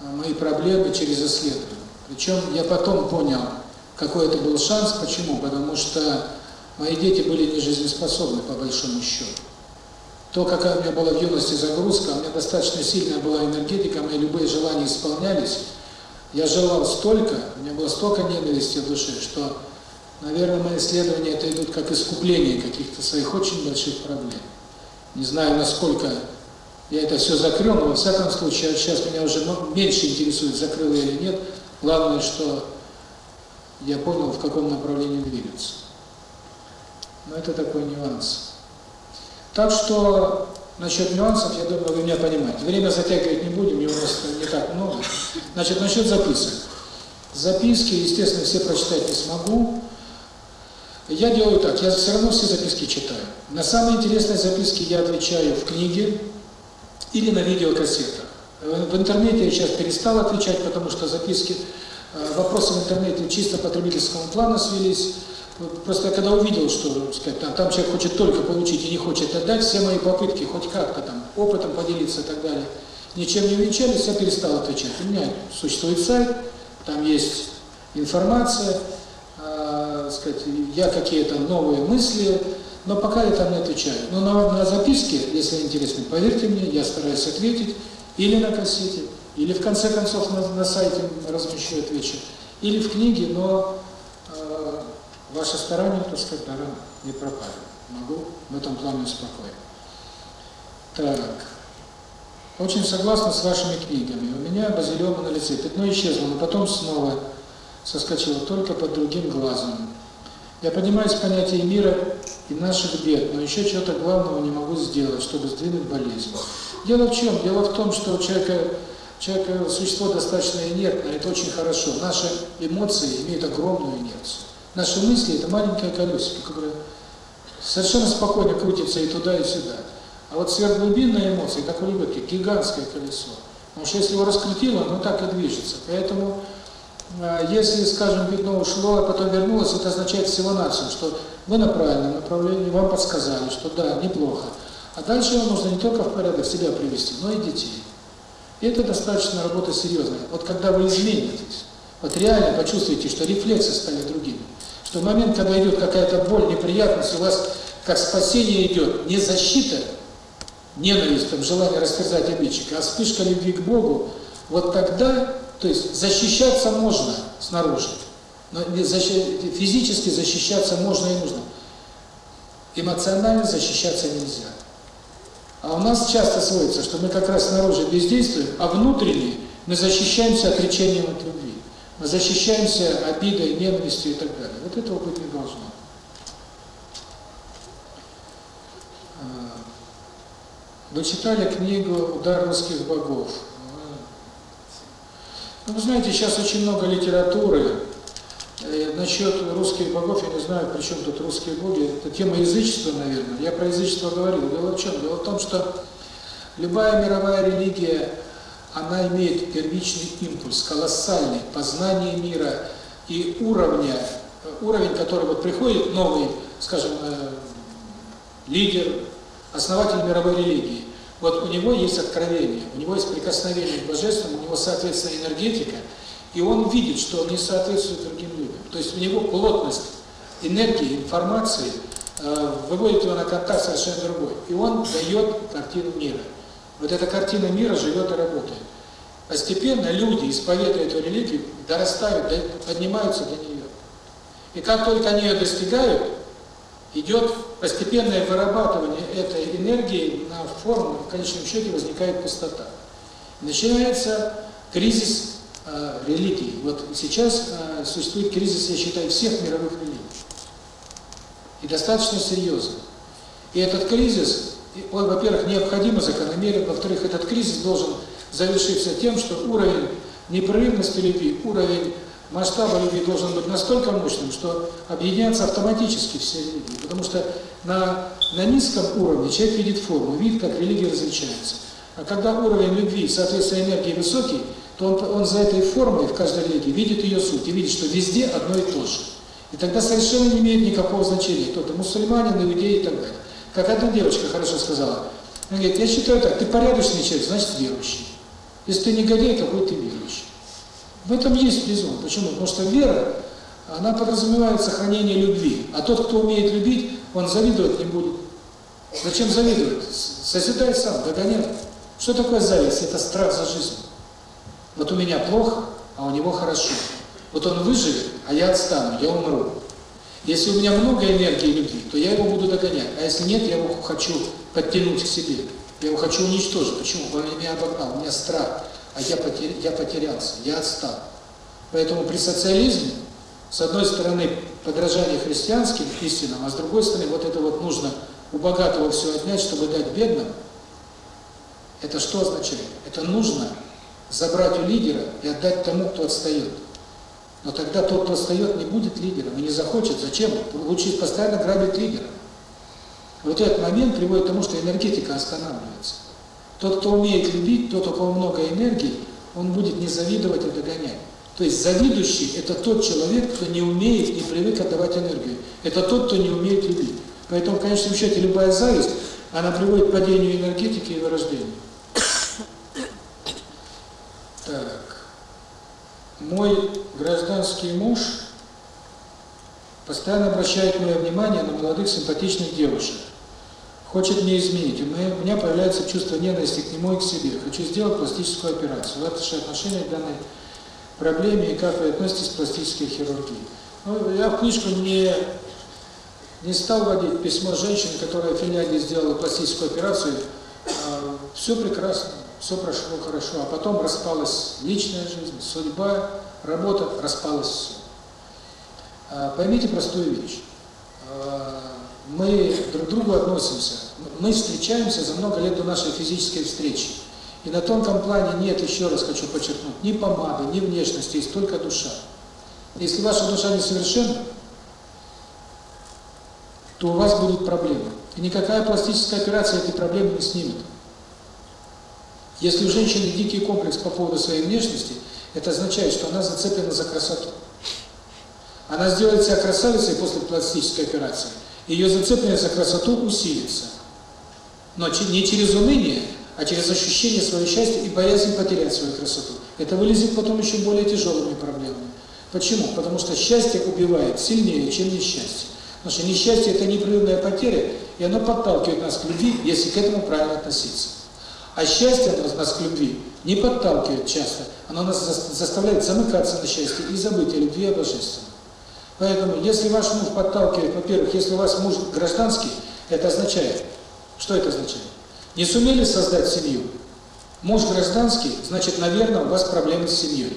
мои проблемы через исследование. Причем я потом понял, какой это был шанс. Почему? Потому что мои дети были не жизнеспособны, по большому счету. То, какая у меня была в юности загрузка, у меня достаточно сильная была энергетика, мои любые желания исполнялись. Я желал столько, у меня было столько ненависти в душе, что, наверное, мои исследования это идут как искупление каких-то своих очень больших проблем. Не знаю, насколько я это все закрыл, но во всяком случае, сейчас меня уже меньше интересует, закрыл я или нет. Главное, что я понял, в каком направлении двигаться. Но это такой нюанс. Так что насчет нюансов, я думаю, вы меня понимаете. Время затягивать не будем, его у нас не так много. Значит, насчет записок. Записки, естественно, все прочитать не смогу. Я делаю так, я все равно все записки читаю. На самые интересные записки я отвечаю в книге или на видеокассетах. В интернете я сейчас перестал отвечать, потому что записки Э, вопросы в интернете чисто потребительского плана свелись. Просто я когда увидел, что сказать, там, там человек хочет только получить и не хочет отдать, все мои попытки хоть как-то там опытом поделиться и так далее, ничем не увенчались, я перестал отвечать. У меня существует сайт, там есть информация, э, сказать, я какие-то новые мысли, но пока я там не отвечаю. Но на, на записке, если интересно, поверьте мне, я стараюсь ответить или на кассете, или в конце концов на, на сайте размещу отвечу, или в книге, но э, ваши старания, так сказать, наверное, не пропали. Могу в этом плане успокоить. Так. Очень согласна с вашими книгами. У меня базилиома на лице. Пятно исчезло, но потом снова соскочило, только под другим глазом. Я понимаю понятие мира и наших бед, но еще чего-то главного не могу сделать, чтобы сдвинуть болезнь. Дело в чем? Дело в том, что у человека Человек – существо достаточно инертное, это очень хорошо. Наши эмоции имеют огромную инерцию. Наши мысли – это маленькое колесико, которое совершенно спокойно крутится и туда, и сюда. А вот сверхглубинные эмоции, как в ребенке, гигантское колесо. Потому что если его раскрутило, оно так и движется. Поэтому, если, скажем, видно ушло, а потом вернулось, это означает всего-навсего, что вы на правильном направлении, вам подсказали, что да, неплохо. А дальше вам нужно не только в порядок себя привести, но и детей. И это достаточно работа серьезная. Вот когда вы изменитесь, вот реально почувствуете, что рефлексы стали другими, что в момент, когда идет какая-то боль, неприятность, у вас как спасение идет не защита, ненависть, там, желание растерзать обидчика, а вспышка любви к Богу, вот тогда, то есть защищаться можно снаружи, но физически защищаться можно и нужно. Эмоционально защищаться нельзя. А у нас часто сводится, что мы как раз снаружи бездействуем, а внутренне мы защищаемся отречением от любви. Мы защищаемся обидой, ненавистью и так далее. Вот этого быть не должно. А, вы читали книгу «Удар русских богов». Ну, вы знаете, сейчас очень много литературы, Э, насчет русских богов, я не знаю, при чем тут русские боги, это тема язычества, наверное. Я про язычество говорил. Дело в чем? Дело в том, что любая мировая религия, она имеет первичный импульс, колоссальный, познание мира и уровня, уровень, который вот приходит новый, скажем, э, лидер, основатель мировой религии. Вот у него есть откровение, у него есть прикосновение к божественному, у него, соответственно, энергетика, и он видит, что он не соответствует другим людям. То есть у него плотность энергии, информации э, выводит его на контакт совершенно другой. И он дает картину мира. Вот эта картина мира живет и работает. Постепенно люди, исповедуя эту религию, дорастают, поднимаются до нее. И как только они ее достигают, идет постепенное вырабатывание этой энергии на форму, в конечном счете возникает пустота. Начинается кризис э, религии. Вот сейчас э, существует кризис, я считаю, всех мировых религий. И достаточно серьезный. И этот кризис, он, во-первых, необходимо закономерен, во-вторых, этот кризис должен завершиться тем, что уровень непрерывности любви, уровень масштаба любви должен быть настолько мощным, что объединяются автоматически все религии. Потому что на, на низком уровне человек видит форму, видит, как религия различается. А когда уровень любви, соответственно, энергии высокий, то он, он за этой формой в каждой религии видит ее суть и видит, что везде одно и то же. И тогда совершенно не имеет никакого значения, кто-то мусульманин, иудей и так далее. Как одна девочка хорошо сказала, она говорит, я считаю так, ты порядочный человек, значит верующий. Если ты негодяй, какой ты верующий. В этом есть резон. Почему? Потому что вера, она подразумевает сохранение любви. А тот, кто умеет любить, он завидовать не будет. Зачем завидовать? Созидай сам, догоняй. Что такое зависть? Это страх за жизнь. Вот у меня плохо, а у него хорошо. Вот он выживет, а я отстану, я умру. Если у меня много энергии любви, то я его буду догонять. А если нет, я его хочу подтянуть к себе. Я его хочу уничтожить. Почему? Он меня обогнал, у меня страх а я, потер, я потерялся, я отстал. Поэтому при социализме, с одной стороны, подражание христианским истинам, а с другой стороны, вот это вот нужно у богатого все отнять, чтобы дать бедным, это что означает? Это нужно забрать у лидера и отдать тому, кто отстает. Но тогда тот, кто отстает, не будет лидером и не захочет. Зачем? Лучше постоянно грабить лидера. Вот этот момент приводит к тому, что энергетика останавливается. Тот, кто умеет любить, тот, у кого много энергии, он будет не завидовать, а догонять. То есть завидующий – это тот человек, кто не умеет, не привык отдавать энергию. Это тот, кто не умеет любить. Поэтому, в конечном счете, любая зависть, она приводит к падению энергетики и вырождению. Так. Мой гражданский муж постоянно обращает мое внимание на молодых симпатичных девушек хочет мне изменить. У меня появляется чувство ненависти к нему и к себе. Хочу сделать пластическую операцию. Ваше отношение к данной проблеме и как вы относитесь к пластической хирургии. Ну, я в книжку не, не стал вводить письмо женщины, которая в Финляндии сделала пластическую операцию. А, все прекрасно, все прошло хорошо. А потом распалась личная жизнь, судьба, работа, распалась все. А, поймите простую вещь. А, мы друг к другу относимся. Мы встречаемся за много лет до нашей физической встречи. И на тонком плане нет, еще раз хочу подчеркнуть, ни помады, ни внешности, есть только душа. Если ваша душа несовершенна, то у вас будут проблемы. И никакая пластическая операция эти проблемы не снимет. Если у женщины дикий комплекс по поводу своей внешности, это означает, что она зацеплена за красоту. Она сделает себя красавицей после пластической операции, ее зацепленность за красоту усилится. Но не через уныние, а через ощущение своего счастья и боязнь потерять свою красоту. Это вылезет потом еще более тяжелыми проблемами. Почему? Потому что счастье убивает сильнее, чем несчастье. Потому что несчастье – это непрерывная потеря, и оно подталкивает нас к любви, если к этому правильно относиться. А счастье нас, нас к любви не подталкивает часто, оно нас заставляет замыкаться на счастье и забыть о любви и о божественном. Поэтому, если ваш муж подталкивает, во-первых, если у вас муж гражданский, это означает, что это означает? Не сумели создать семью. Муж гражданский, значит, наверное, у вас проблемы с семьей.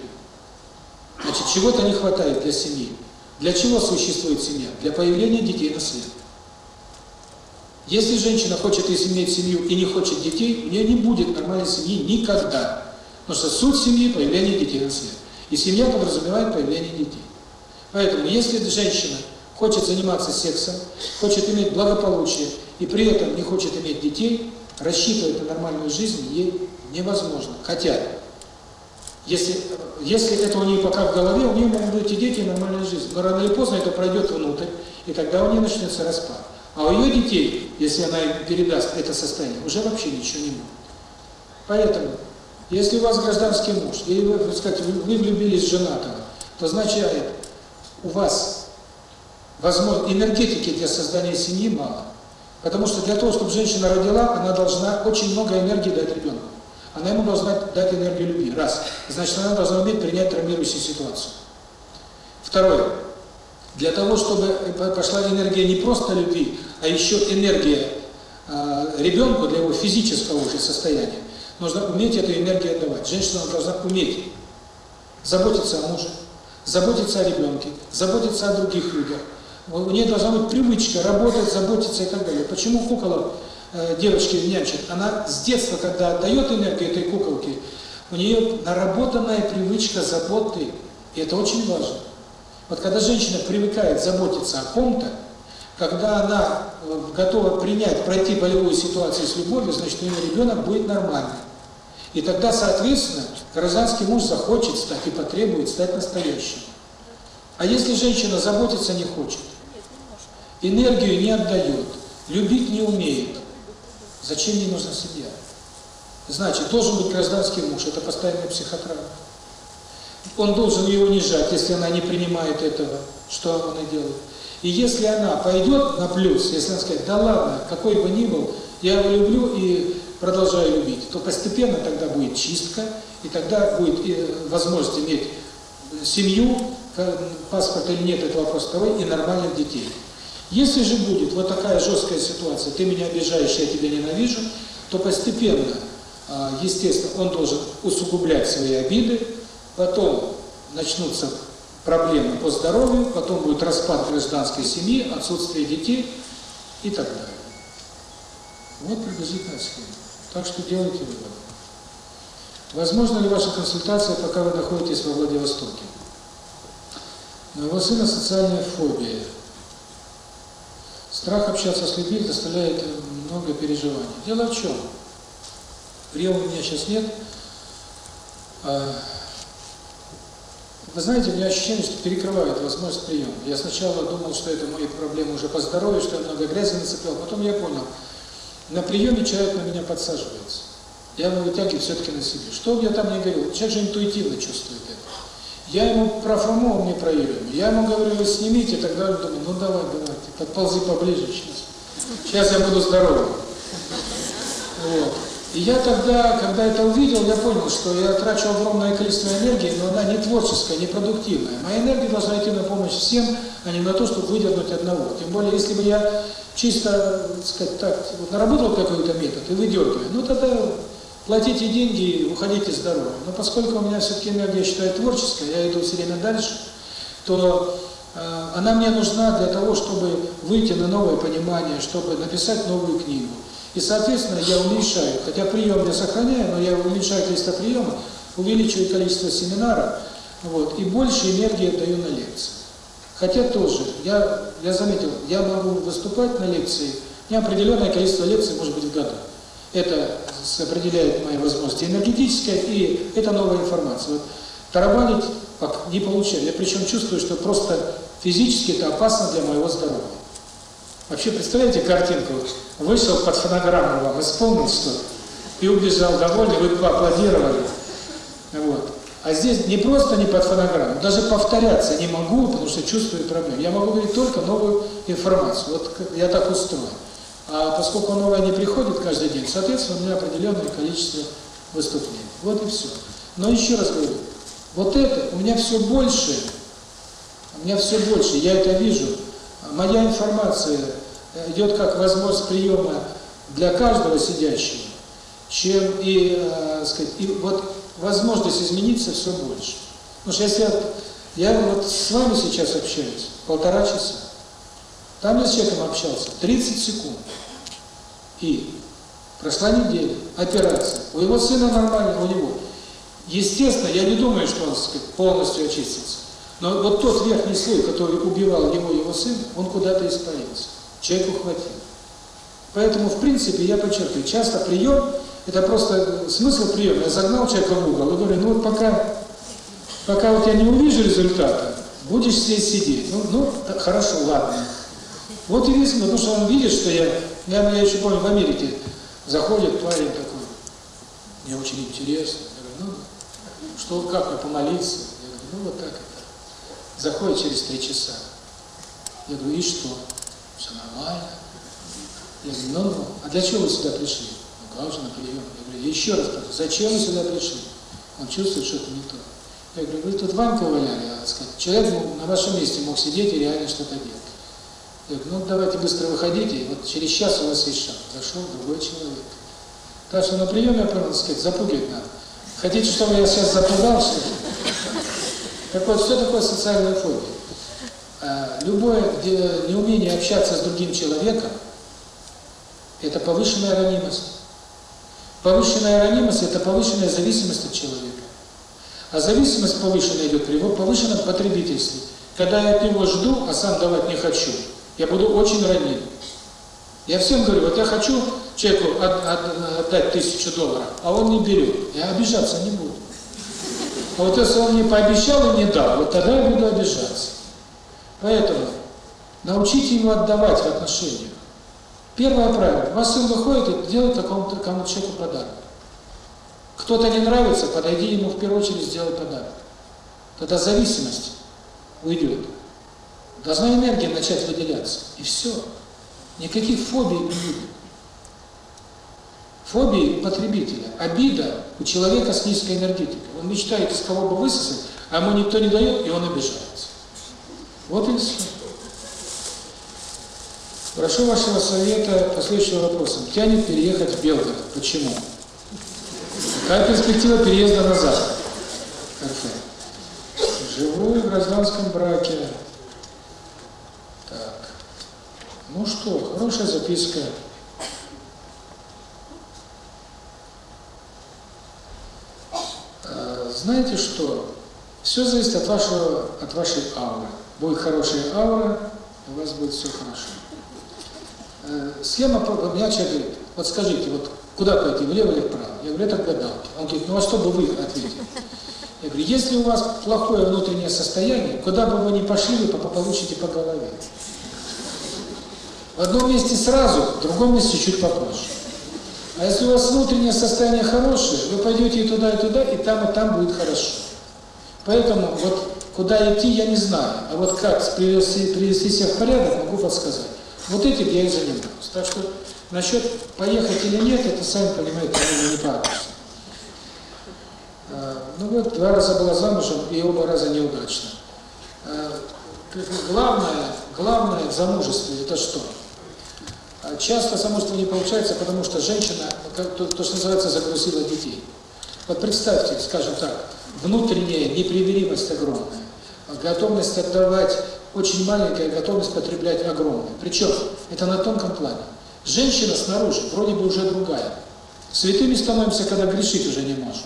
Значит, чего-то не хватает для семьи. Для чего существует семья? Для появления детей на свет. Если женщина хочет иметь семью и не хочет детей, у нее не будет нормальной семьи никогда. Потому что суть семьи – появление детей на свет. И семья подразумевает появление детей. Поэтому, если женщина хочет заниматься сексом, хочет иметь благополучие и при этом не хочет иметь детей, рассчитывать на нормальную жизнь ей невозможно. Хотя, если, если это у нее пока в голове, у нее могут быть и дети, и нормальная жизнь. Но рано или поздно это пройдет внутрь, и тогда у нее начнется распад. А у ее детей, если она им передаст это состояние, уже вообще ничего не будет. Поэтому, если у вас гражданский муж, и вы, так сказать, вы влюбились в женатого, то означает, у вас возможно энергетики для создания семьи мало. Потому что для того, чтобы женщина родила, она должна очень много энергии дать ребенку. Она ему должна дать энергию любви. Раз. Значит, она должна уметь принять травмирующую ситуацию. Второе. Для того, чтобы пошла энергия не просто любви, а еще энергия э, ребенку для его физического уже состояния, нужно уметь эту энергию отдавать. Женщина должна уметь заботиться о муже, заботиться о ребенке, заботиться о других людях. У нее должна быть привычка работать, заботиться и так далее. Почему кукола э, девочки нянчит? Она с детства, когда отдает энергию этой куколке, у нее наработанная привычка заботы. И это очень важно. Вот когда женщина привыкает заботиться о ком-то, когда она э, готова принять, пройти болевую ситуацию с любовью, значит, у нее ребенок будет нормальный. И тогда, соответственно, гражданский муж захочет стать и потребует стать настоящим. А если женщина заботиться не хочет, энергию не отдает, любить не умеет, зачем ей нужна семья? Значит, должен быть гражданский муж, это постоянная психотравма. Он должен ее унижать, если она не принимает этого, что она делает. И если она пойдет на плюс, если она скажет, да ладно, какой бы ни был, я его люблю и продолжаю любить, то постепенно тогда будет чистка, и тогда будет возможность иметь семью, паспорт или нет, это вопрос второй, и нормальных детей. Если же будет вот такая жесткая ситуация, ты меня обижаешь, я тебя ненавижу, то постепенно, а, естественно, он должен усугублять свои обиды, потом начнутся проблемы по здоровью, потом будет распад гражданской семьи, отсутствие детей и так далее. Вот приблизительная схема. Так что делайте выводы. Возможно ли ваша консультация, пока вы находитесь во Владивостоке? Моего сына социальная фобия. Страх общаться с людьми доставляет много переживаний. Дело в чем? Приема у меня сейчас нет. А, вы знаете, у меня ощущение, что перекрывает возможность приема. Я сначала думал, что это мои проблемы уже по здоровью, что я много грязи нацеплял. Потом я понял, на приеме человек на меня подсаживается. Я его вытягиваю все-таки на себе. Что бы я там не говорил, человек же интуитивно чувствует. Я ему про Фому, он мне про Юрию. Я ему говорю, вы снимите, тогда он думает, ну давай, давайте, подползи поближе сейчас. Сейчас я буду здоровым. Вот. И я тогда, когда это увидел, я понял, что я трачу огромное количество энергии, но она не творческая, не продуктивная. Моя энергия должна идти на помощь всем, а не на то, чтобы выдернуть одного. Тем более, если бы я чисто, так сказать, так, вот наработал какой-то метод и выдергиваю, ну тогда платите деньги, уходите здоровы. Но поскольку у меня все-таки энергия, считаю, творческая, я иду все время дальше, то э, она мне нужна для того, чтобы выйти на новое понимание, чтобы написать новую книгу. И, соответственно, я уменьшаю, хотя прием я сохраняю, но я уменьшаю количество приема, увеличиваю количество семинаров, вот, и больше энергии даю на лекции. Хотя тоже, я, я заметил, я могу выступать на лекции, не определенное количество лекций может быть в году. Это определяет мои возможности энергетические, и это новая информация. Вот, тарабанить не получаю. Я причем чувствую, что просто физически это опасно для моего здоровья. Вообще, представляете картинку? Вышел под фонограмму вам, исполнил что-то, и убежал довольный, вы поаплодировали. Вот. А здесь не просто не под фонограмму, даже повторяться не могу, потому что чувствую проблему. Я могу говорить только новую информацию. Вот я так устроен. А поскольку новое не приходит каждый день, соответственно, у меня определенное количество выступлений. Вот и все. Но еще раз говорю, вот это у меня все больше, у меня все больше, я это вижу. Моя информация идет как возможность приема для каждого сидящего, чем и, э, сказать, и вот возможность измениться все больше. Потому что если я, я вот с вами сейчас общаюсь полтора часа, там я с человеком общался 30 секунд, и прошла неделя, операция, у его сына нормально, у него. Естественно, я не думаю, что он полностью очистится. Но вот тот верхний слой, который убивал его его сын, он куда-то испарился. Человеку хватило. Поэтому, в принципе, я подчеркиваю, часто прием, это просто смысл приема. Я загнал человека в угол и говорю, ну вот пока, пока вот я не увижу результата, будешь здесь сидеть. Ну, ну хорошо, ладно. Вот весь, потому что он видит, что я, я, я еще помню, в Америке заходит парень такой, мне очень интересно. Я говорю, ну, что, как мне помолиться? Я говорю, ну вот так это. Заходит через три часа. Я говорю, и что? Все нормально. Я говорю, ну, ну, а для чего вы сюда пришли? Ну, как же на прием? Я говорю, еще раз спрашиваю, зачем вы сюда пришли? Он чувствует, что это не то. Я говорю, вы тут Ваньку валяли, а, сказать, человек на вашем месте мог сидеть и реально что-то делать. Я говорю, ну давайте быстро выходите, вот через час у вас есть шанс. Зашел другой человек. Так что на приеме, правильно сказать, запугивать надо. Хотите, чтобы я сейчас запугал, что ли? Так вот, что такое социальная фобия? А, любое неумение общаться с другим человеком – это повышенная ранимость. Повышенная ранимость – это повышенная зависимость от человека. А зависимость повышенная идет при повышенном потребительстве. Когда я от него жду, а сам давать не хочу, я буду очень раним. Я всем говорю, вот я хочу человеку от, от, отдать тысячу долларов, а он не берет. Я обижаться не буду. А вот если он мне пообещал и не дал, вот тогда я буду обижаться. Поэтому научите его отдавать в отношениях. Первое правило. Вас сын выходит и делает какому-то кому человеку подарок. Кто-то не нравится, подойди ему в первую очередь сделай подарок. Тогда зависимость уйдет. Должна энергия начать выделяться. И все. Никаких фобий не будет. Фобии потребителя. Обида у человека с низкой энергетикой. Он мечтает из кого бы высосать, а ему никто не дает, и он обижается. Вот и все. Прошу вашего совета по следующим вопросам. Тянет переехать в Белгород. Почему? Какая перспектива переезда на Запад? РФ. Живу в гражданском браке. Так. Ну что, хорошая записка. знаете что? Все зависит от вашего, от вашей ауры. Будет хорошая аура, у вас будет все хорошо. Э, схема, меня человек говорит, вот скажите, вот куда пойти, влево или вправо? Я говорю, это гадалки. Он говорит, ну а что бы вы ответили? Я говорю, если у вас плохое внутреннее состояние, куда бы вы ни пошли, вы получите по голове. В одном месте сразу, в другом месте чуть попозже. А если у вас внутреннее состояние хорошее, вы пойдете и туда, и туда, и там, и там будет хорошо. Поэтому вот куда идти, я не знаю. А вот как привести, привести себя в порядок, могу подсказать. Вот этим я и занимаюсь. Так что насчет поехать или нет, это, сами понимаете, не получится. А, ну вот, два раза была замужем, и оба раза неудачно. А, главное, главное в замужестве – это что? А часто замужество не получается, потому что женщина, то, то что называется, загрузила детей. Вот представьте, скажем так, внутренняя непримиримость огромная, готовность отдавать очень маленькая, готовность потреблять огромная. Причем это на тонком плане. Женщина снаружи вроде бы уже другая. Святыми становимся, когда грешить уже не можем.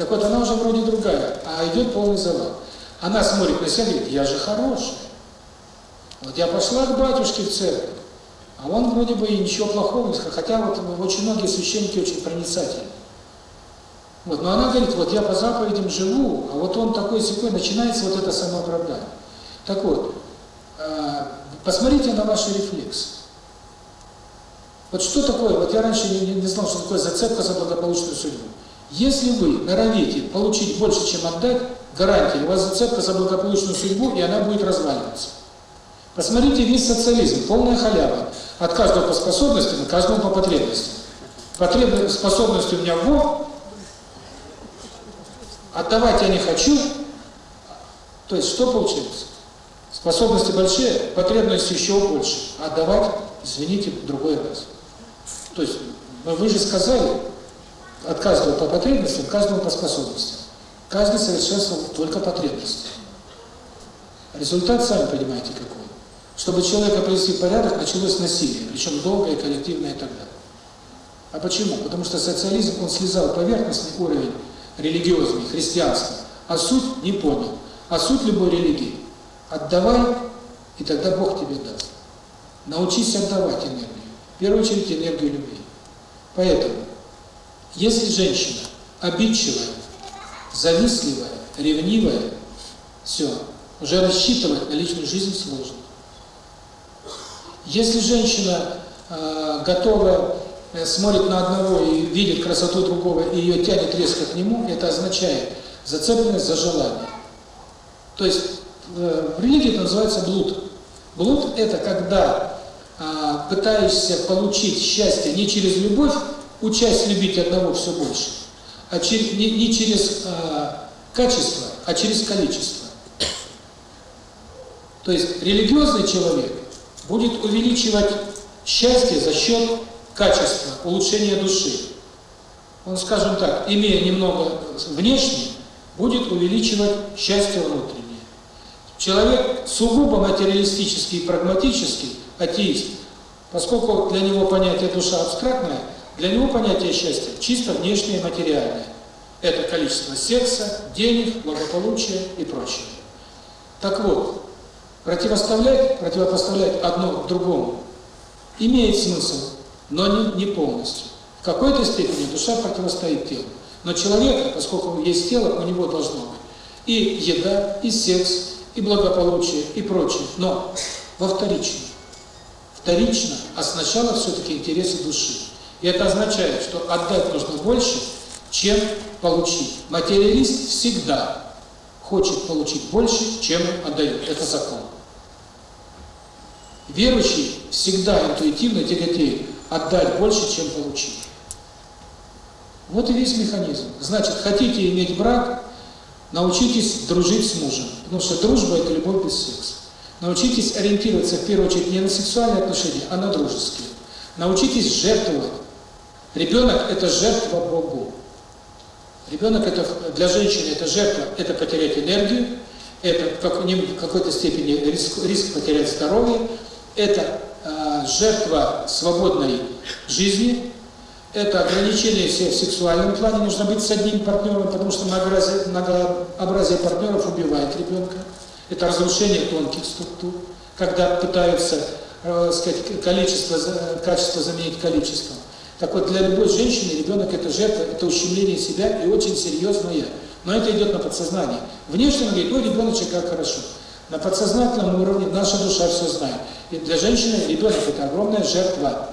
Так вот, она уже вроде другая, а идет полный завал. Она смотрит на себя и говорит, я же хорошая. Вот я пошла к батюшке в церковь, а он вроде бы и ничего плохого не сказал, хотя вот очень многие священники очень проницательны. Вот, но она говорит, вот я по заповедям живу, а вот он такой секой, начинается вот это самооправдание. Так вот, э, посмотрите на ваши рефлексы. Вот что такое, вот я раньше не, не знал, что такое зацепка за благополучную судьбу. Если вы норовите получить больше, чем отдать, гарантия, у вас зацепка за благополучную судьбу, и она будет разваливаться. Посмотрите весь социализм, полная халява. От каждого по способностям, каждому по потребностям. Потребность, способность у меня вот, отдавать я не хочу. То есть что получилось? Способности большие, потребности еще больше. Отдавать, извините, другой раз. То есть, вы же сказали, от каждого по потребностям, каждому по способностям. Каждый совершенствовал только потребности. Результат, сами понимаете, какой. Чтобы человека привести в порядок, началось насилие, причем долгое, коллективное и так далее. А почему? Потому что социализм, он слезал поверхностный уровень религиозный, христианский, а суть не понял. А суть любой религии – отдавай, и тогда Бог тебе даст. Научись отдавать энергию. В первую очередь энергию любви. Поэтому, если женщина обидчивая, завистливая, ревнивая, все, уже рассчитывать на личную жизнь сложно. Если женщина э, готова, э, смотрит на одного и видит красоту другого, и ее тянет резко к нему, это означает зацепленность за желание. То есть э, в религии это называется блуд. Блуд – это когда э, пытаешься получить счастье не через любовь, учась любить одного все больше, а через, не, не через э, качество, а а через количество. То есть религиозный человек будет увеличивать счастье за счет качества, улучшения души. Он, скажем так, имея немного внешне, будет увеличивать счастье внутреннее. Человек сугубо материалистический и прагматический, атеист, поскольку для него понятие душа абстрактное, для него понятие счастья чисто внешнее, материальное. Это количество секса, денег, благополучия и прочее. Так вот, противоставлять, противопоставлять одно другому имеет смысл, но не, не полностью. В какой-то степени душа противостоит телу. Но человек, поскольку есть тело, у него должно быть и еда, и секс, и благополучие, и прочее. Но во вторичном. Вторично, а сначала все-таки интересы души. И это означает, что отдать нужно больше, чем получить. Материалист всегда хочет получить больше, чем отдает. Это закон. Верующий всегда интуитивно тяготеет отдать больше, чем получить. Вот и весь механизм. Значит, хотите иметь брак, научитесь дружить с мужем. Потому что дружба – это любовь без секса. Научитесь ориентироваться в первую очередь не на сексуальные отношения, а на дружеские. Научитесь жертвовать. Ребенок – это жертва Богу. Ребенок это для женщины это жертва, это потерять энергию, это как, в какой-то степени риск, риск потерять здоровье, это э, жертва свободной жизни, это ограничение себя в сексуальном плане, нужно быть с одним партнером, потому что многообразие, многообразие партнеров убивает ребенка. Это разрушение тонких структур, когда пытаются, э, сказать, количество, качество заменить количеством. Так вот, для любой женщины ребенок – это жертва, это ущемление себя и очень серьезное. Но это идет на подсознание. Внешне он говорит, ой, ребеночек, как хорошо. На подсознательном уровне наша душа все знает. И для женщины ребенок – это огромная жертва.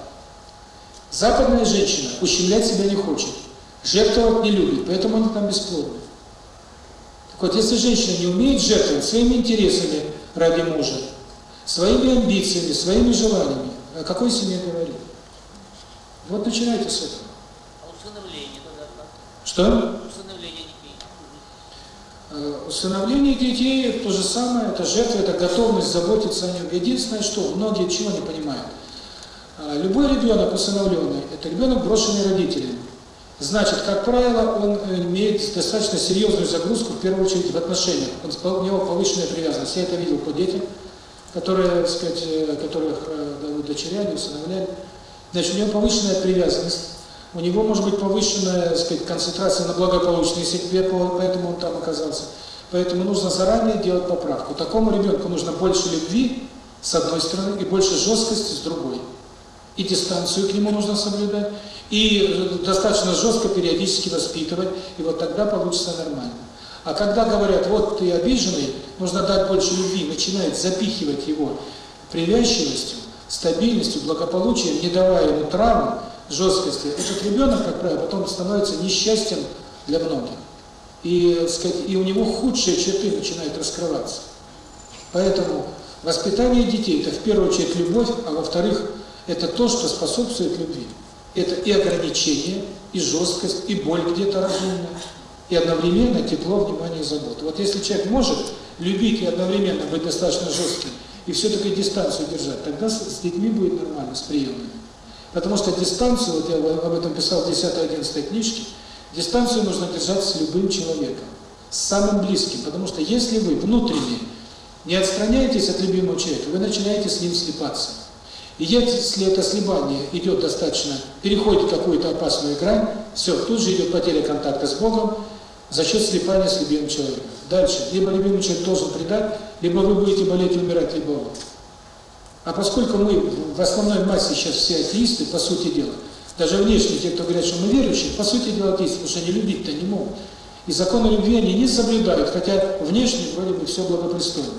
Западная женщина ущемлять себя не хочет, жертвовать не любит, поэтому они там бесплодны. Так вот, если женщина не умеет жертвовать своими интересами ради мужа, своими амбициями, своими желаниями, о какой семье говорить? Вот начинайте с этого. А усыновление тогда как? Что? Усыновление детей. Э, усыновление детей то же самое, это жертва, это готовность заботиться о нем. Единственное, что многие чего не понимают. Э, любой ребенок усыновленный – это ребенок, брошенный родителями. Значит, как правило, он имеет достаточно серьезную загрузку, в первую очередь, в отношениях. Он, у него повышенная привязанность. Я это видел по детям, которые, так сказать, э, которых удочеряли, усыновляли. Значит, у него повышенная привязанность, у него может быть повышенная, так сказать, концентрация на благополучной судьбе, поэтому он там оказался. Поэтому нужно заранее делать поправку. Такому ребенку нужно больше любви, с одной стороны, и больше жесткости, с другой. И дистанцию к нему нужно соблюдать, и достаточно жестко периодически воспитывать, и вот тогда получится нормально. А когда говорят, вот ты обиженный, нужно дать больше любви, начинает запихивать его привязчивостью, стабильностью, благополучием, не давая ему травм, жесткости, этот ребенок, как правило, потом становится несчастьем для многих. И, сказать, и у него худшие черты начинают раскрываться. Поэтому воспитание детей – это в первую очередь любовь, а во-вторых, это то, что способствует любви. Это и ограничение, и жесткость, и боль где-то разумная, и одновременно тепло, внимание, забота. Вот если человек может любить и одновременно быть достаточно жестким, и все-таки дистанцию держать, тогда с детьми будет нормально, с приемными. Потому что дистанцию, вот я об этом писал в 10-11 книжке, дистанцию нужно держать с любым человеком, с самым близким, потому что если вы внутренне не отстраняетесь от любимого человека, вы начинаете с ним слепаться. И если это слепание идет достаточно, переходит какую-то опасную грань, все, тут же идет потеря контакта с Богом за счет слепания с любимым человеком. Дальше. Либо любимый человек должен предать, либо вы будете болеть и умирать, либо он. А поскольку мы в основной массе сейчас все атеисты, по сути дела, даже внешне те, кто говорят, что мы верующие, по сути дела атеисты, потому что они любить-то не могут. И законы любви они не соблюдают, хотя внешне вроде бы все благопристойно.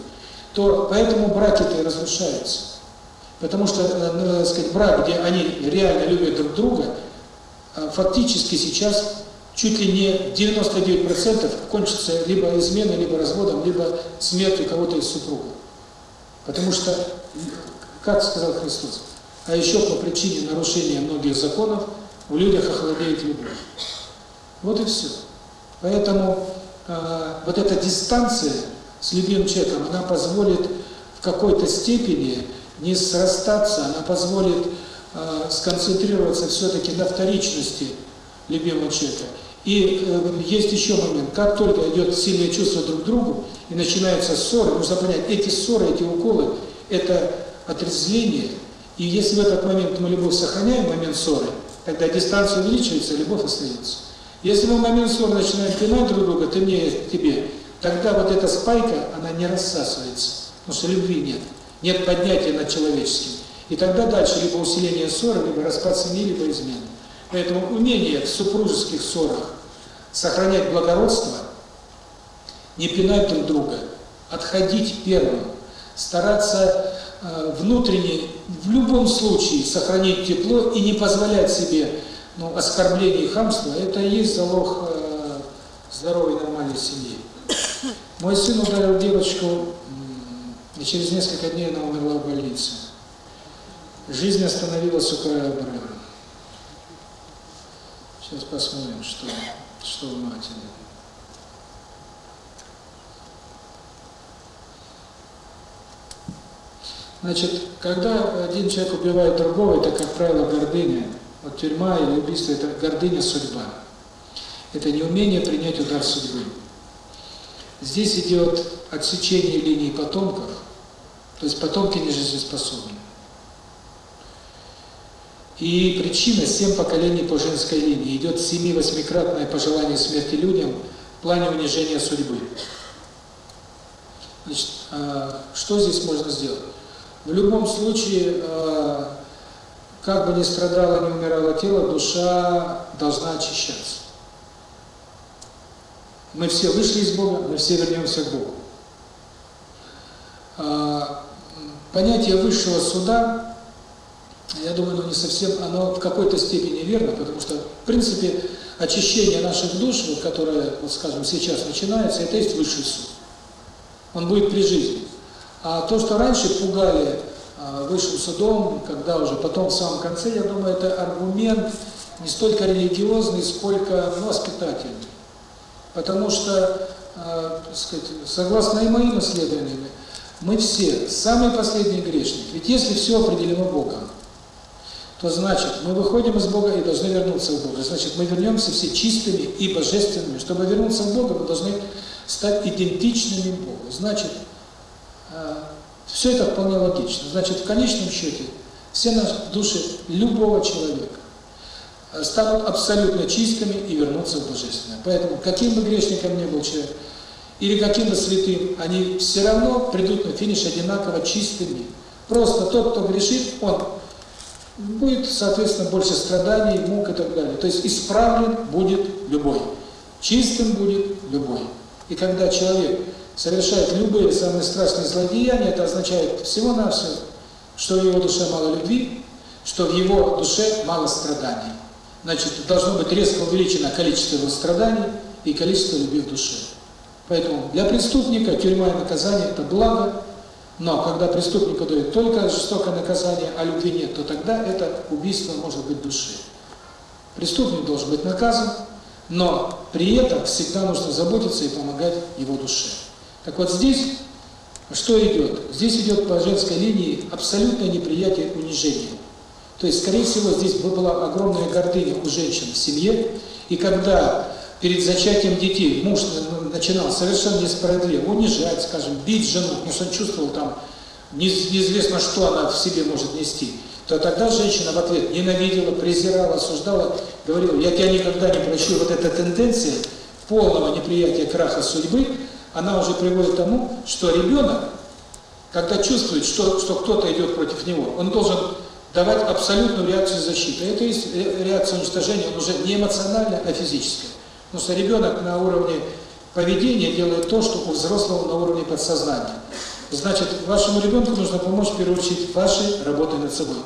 То поэтому браки-то и разрушаются. Потому что, э, сказать, брак, где они реально любят друг друга, э, фактически сейчас чуть ли не 99% кончится либо изменой, либо разводом, либо смертью кого-то из супругов. Потому что, как сказал Христос, а еще по причине нарушения многих законов в людях охладеет любовь. Вот и все. Поэтому э, вот эта дистанция с любимым человеком, она позволит в какой-то степени не срастаться, она позволит э, сконцентрироваться все-таки на вторичности любимого человека. И э, есть еще момент, как только идет сильное чувство друг к другу, и начинается ссора, нужно понять, эти ссоры, эти уколы, это отрезвление, и если в этот момент мы любовь сохраняем, момент ссоры, тогда дистанция увеличивается, любовь остается. Если мы в момент ссоры начинаем пинать друг друга, ты мне, тебе, тогда вот эта спайка, она не рассасывается, потому что любви нет, нет поднятия над человеческим. И тогда дальше либо усиление ссоры, либо распад семьи, либо измена. Поэтому умение в супружеских ссорах сохранять благородство, не пинать друг друга, отходить первым, стараться э, внутренне, в любом случае, сохранить тепло и не позволять себе ну, оскорбление и хамство, это и есть залог э, здоровой нормальной семьи. Мой сын ударил девочку, и через несколько дней она умерла в больнице. Жизнь остановилась у края обрыва. Сейчас посмотрим, что, что в матери. Значит, когда один человек убивает другого, это, как правило, гордыня. Вот тюрьма или убийство – это гордыня судьба. Это неумение принять удар судьбы. Здесь идет отсечение линии потомков, то есть потомки не жизнеспособны. И причина – семь поколений по женской линии. Идет семи-восьмикратное пожелание смерти людям в плане унижения судьбы. Значит, что здесь можно сделать? В любом случае, как бы ни страдало, ни умирало тело, душа должна очищаться. Мы все вышли из Бога, мы все вернемся к Богу. Понятие высшего суда, я думаю, оно не совсем, оно в какой-то степени верно, потому что, в принципе, очищение наших душ, вот, которое, вот, скажем, сейчас начинается, это есть высший суд. Он будет при жизни. А то, что раньше пугали э, высшим судом, когда уже потом в самом конце, я думаю, это аргумент не столько религиозный, сколько ну, воспитательный. Потому что, э, сказать, согласно и моим исследованиям, мы все самые последние грешники. Ведь если все определено Богом, то значит, мы выходим из Бога и должны вернуться в Бога. Значит, мы вернемся все чистыми и божественными. Чтобы вернуться в Бога, мы должны стать идентичными Богу. Значит, все это вполне логично. Значит, в конечном счете, все наши души любого человека станут абсолютно чистыми и вернутся в Божественное. Поэтому, каким бы грешником ни был человек, или каким бы святым, они все равно придут на финиш одинаково чистыми. Просто тот, кто грешит, он будет, соответственно, больше страданий, мук и так далее. То есть исправлен будет любой. Чистым будет любой. И когда человек совершает любые самые страшные злодеяния, это означает всего-навсего, что в его душе мало любви, что в его душе мало страданий. Значит, должно быть резко увеличено количество его страданий и количество любви в душе. Поэтому для преступника тюрьма и наказание – это благо, но когда преступнику дают только жестокое наказание, а любви нет, то тогда это убийство может быть души. Преступник должен быть наказан, но при этом всегда нужно заботиться и помогать его душе. Так вот здесь что идет? Здесь идет по женской линии абсолютное неприятие унижения. То есть, скорее всего, здесь была огромная гордыня у женщин в семье, и когда перед зачатием детей муж начинал совершенно несправедливо унижать, скажем, бить жену, потому что он чувствовал там, неизвестно, что она в себе может нести, то тогда женщина в ответ ненавидела, презирала, осуждала, говорила, я тебя никогда не прощу. Вот эта тенденция полного неприятия краха судьбы, она уже приводит к тому, что ребенок, когда чувствует, что, что кто-то идет против него, он должен давать абсолютную реакцию защиты. Это есть реакция уничтожения, он уже не эмоциональная, а физическая. Потому что ребенок на уровне поведения делает то, что у взрослого на уровне подсознания. Значит, вашему ребенку нужно помочь очередь вашей работой над собой.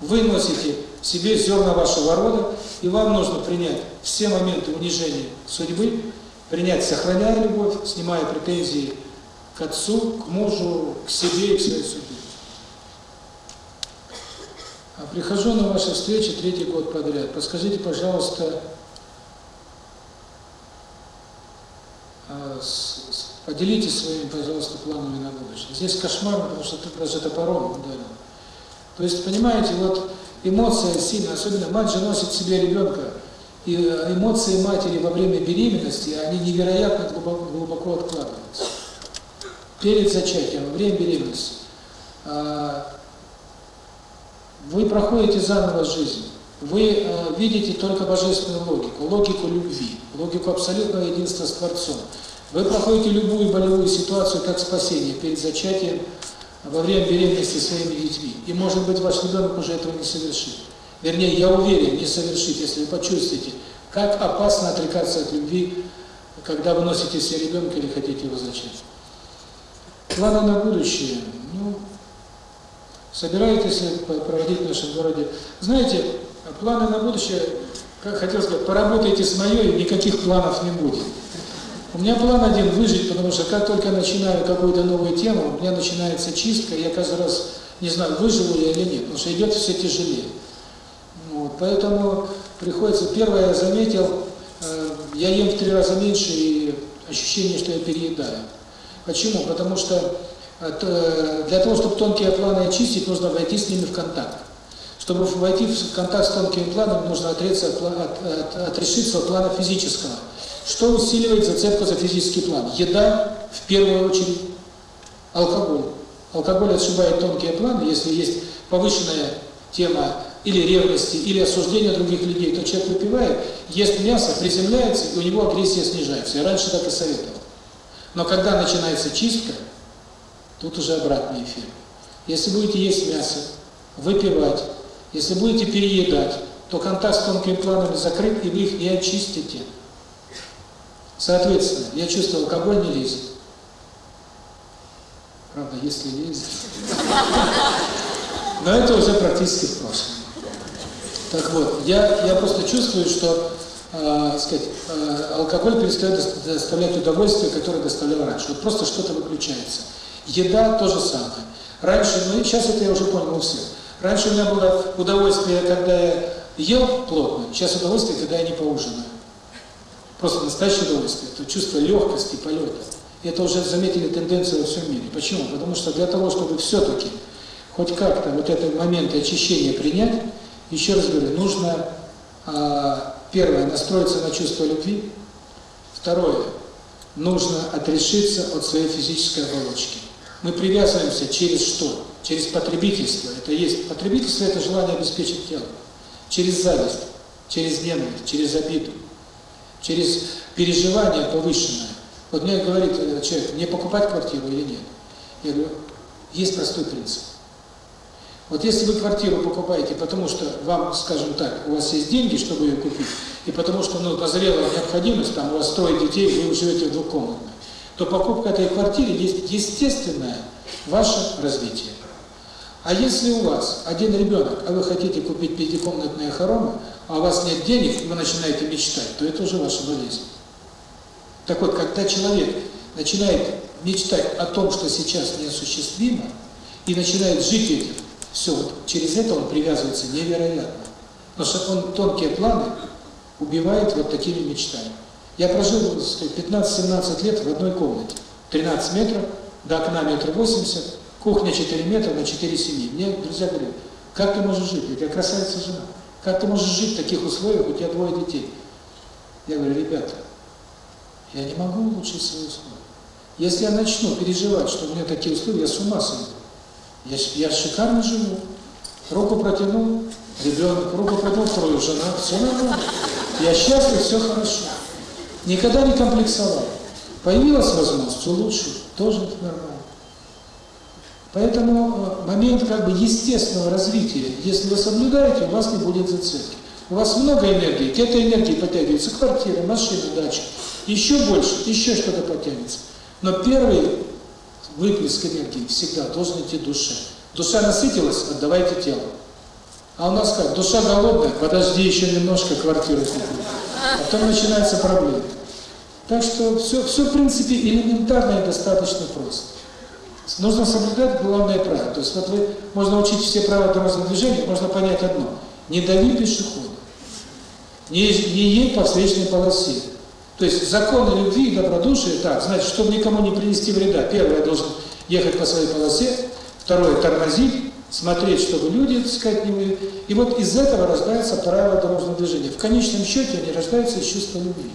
Вы носите в себе зерна вашего рода, и вам нужно принять все моменты унижения судьбы, принять, сохраняя любовь, снимая претензии к отцу, к мужу, к себе и к своей судьбе. А прихожу на ваши встречи третий год подряд. Подскажите, пожалуйста, с- с- поделитесь своими, пожалуйста, планами на будущее. Здесь кошмарно, потому что тут даже топором ударил. То есть, понимаете, вот эмоция сильная, особенно мать же носит в себе ребенка, и э, эмоции матери во время беременности, они невероятно глубоко, глубоко откладываются. Перед зачатием, во время беременности. А, Вы проходите заново жизнь. Вы э, видите только божественную логику, логику любви, логику абсолютного единства с Творцом. Вы проходите любую болевую ситуацию как спасение перед зачатием, во время беременности своими детьми. И, может быть, ваш ребенок уже этого не совершит. Вернее, я уверен, не совершит, если вы почувствуете, как опасно отрекаться от любви, когда вы носите себе ребенка или хотите его зачать. Планы на будущее. Ну, собираетесь проводить в нашем городе? Знаете, планы на будущее, как хотел сказать, поработайте с моей, никаких планов не будет. У меня план один – выжить, потому что как только я начинаю какую-то новую тему, у меня начинается чистка, я каждый раз не знаю, выживу я или нет, потому что идет все тяжелее. Вот, поэтому приходится, первое я заметил, э, я ем в три раза меньше, и ощущение, что я переедаю. Почему? Потому что э, т- для того, чтобы тонкие планы очистить, нужно войти с ними в контакт. Чтобы войти в контакт с тонкими планами, нужно отреться от, от- от- отрешиться от плана физического. Что усиливает зацепку за физический план? Еда, в первую очередь, алкоголь. Алкоголь отшибает тонкие планы, если есть повышенная тема или ревности, или осуждения других людей, то человек выпивает, ест мясо, приземляется, и у него агрессия снижается. Я раньше так и советовал. Но когда начинается чистка, тут уже обратный эффект. Если будете есть мясо, выпивать, если будете переедать, то контакт с тонкими планами закрыт, и вы их не очистите. Соответственно, я чувствую, алкоголь не лезет. Правда, если лезет. Но это уже практически в прошлом. Так вот, я, я просто чувствую, что э, сказать, э, алкоголь перестает дос- доставлять удовольствие, которое доставлял раньше. Вот просто что-то выключается. Еда то же самое. Раньше, ну и сейчас это я уже понял у всех. Раньше у меня было удовольствие, когда я ел плотно, сейчас удовольствие, когда я не поужинаю. Просто настоящее удовольствие, это чувство легкости, полета. И это уже заметили тенденцию во всем мире. Почему? Потому что для того, чтобы все-таки хоть как-то вот этот момент очищения принять, еще раз говорю, нужно, а, первое, настроиться на чувство любви, второе, нужно отрешиться от своей физической оболочки. Мы привязываемся через что? Через потребительство. Это есть потребительство – это желание обеспечить тело. Через зависть, через ненависть, через обиду, через переживание повышенное. Вот мне говорит э, человек, мне покупать квартиру или нет? Я говорю, есть простой принцип. Вот если вы квартиру покупаете, потому что вам, скажем так, у вас есть деньги, чтобы ее купить, и потому что ну, назрела необходимость, там у вас трое детей, вы живете в двухкомнатной, то покупка этой квартиры есть естественное ваше развитие. А если у вас один ребенок, а вы хотите купить пятикомнатные хоромы, а у вас нет денег, и вы начинаете мечтать, то это уже ваша болезнь. Так вот, когда человек начинает мечтать о том, что сейчас неосуществимо, и начинает жить этим, все, вот через это он привязывается невероятно. Потому что он тонкие планы убивает вот такими мечтами. Я прожил так сказать, 15-17 лет в одной комнате. 13 метров, до окна метр восемьдесят, кухня 4 метра на 4 семьи. Мне друзья говорят, как ты можешь жить? У тебя красавица жена. Как ты можешь жить в таких условиях, у тебя двое детей? Я говорю, ребята, я не могу улучшить свои условия. Если я начну переживать, что у меня такие условия, я с ума сойду. Я, я шикарно живу. Руку протянул, ребенок, руку протянул, вторую жена, все нормально. Я счастлив, все хорошо. Никогда не комплексовал. Появилась возможность улучшить, тоже нормально. Поэтому э, момент как бы естественного развития, если вы соблюдаете, у вас не будет зацепки. У вас много энергии, к этой энергии подтягивается квартира, машина, дача. Еще больше, еще что-то подтянется. Но первый выплеск энергии всегда должен идти душе. Душа насытилась, отдавайте тело. А у нас как? Душа голодная, подожди еще немножко квартиру куплю. А потом начинаются проблемы. Так что все, все в принципе элементарно и достаточно просто. Нужно соблюдать главное правило. То есть вот вы, можно учить все правила дорожного движения, можно понять одно. Не дави пешехода. Не, не едь по встречной полосе. То есть законы любви и добродушия, так, значит, чтобы никому не принести вреда, первое, я должен ехать по своей полосе, второе, тормозить, смотреть, чтобы люди, так сказать, не. И вот из этого рождается правило дорожного движения. В конечном счете они рождаются из чувства любви.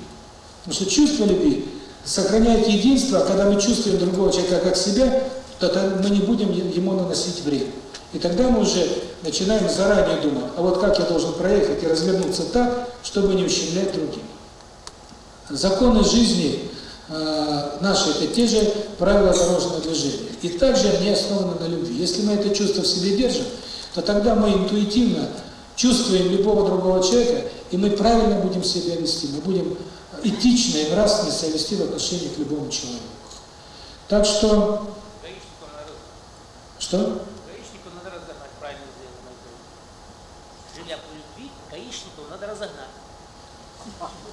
Потому что чувство любви сохраняет единство, а когда мы чувствуем другого человека как себя, то мы не будем ему наносить вред. И тогда мы уже начинаем заранее думать, а вот как я должен проехать и развернуться так, чтобы не ущемлять других. Законы жизни э, наши – это те же правила дорожного движения. И также они основаны на любви. Если мы это чувство в себе держим, то тогда мы интуитивно чувствуем любого другого человека, и мы правильно будем себя вести. Мы будем этично и нравственно себя вести в отношении к любому человеку. Так что... Гаишнику надо, Что? гаишнику надо разогнать, правильно сделано. Живя по любви, гаишнику надо разогнать.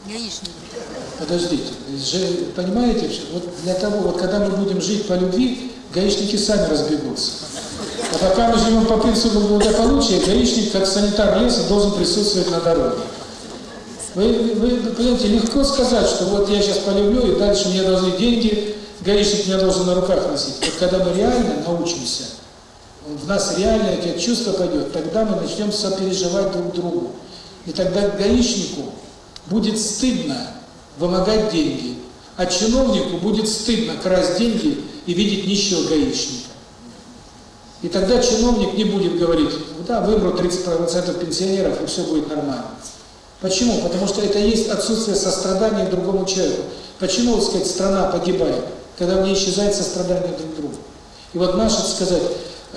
Гаишник. Подождите, же, понимаете, вот для того, вот когда мы будем жить по любви, гаишники сами разбегутся. А пока мы живем по принципу благополучия, гаишник, как санитар леса, должен присутствовать на дороге. Вы, вы, вы понимаете, легко сказать, что вот я сейчас полюблю, и дальше мне должны деньги, гаишник меня должен на руках носить. Вот когда мы реально научимся, в нас реально это чувство пойдет, тогда мы начнем сопереживать друг другу. И тогда гаишнику будет стыдно вымогать деньги, а чиновнику будет стыдно красть деньги и видеть нищего гаишника. И тогда чиновник не будет говорить, да, выберу 30% пенсионеров, и все будет нормально. Почему? Потому что это есть отсутствие сострадания к другому человеку. Почему, так сказать, страна погибает? Когда в ней исчезает сострадание друг к другу. И вот так сказать,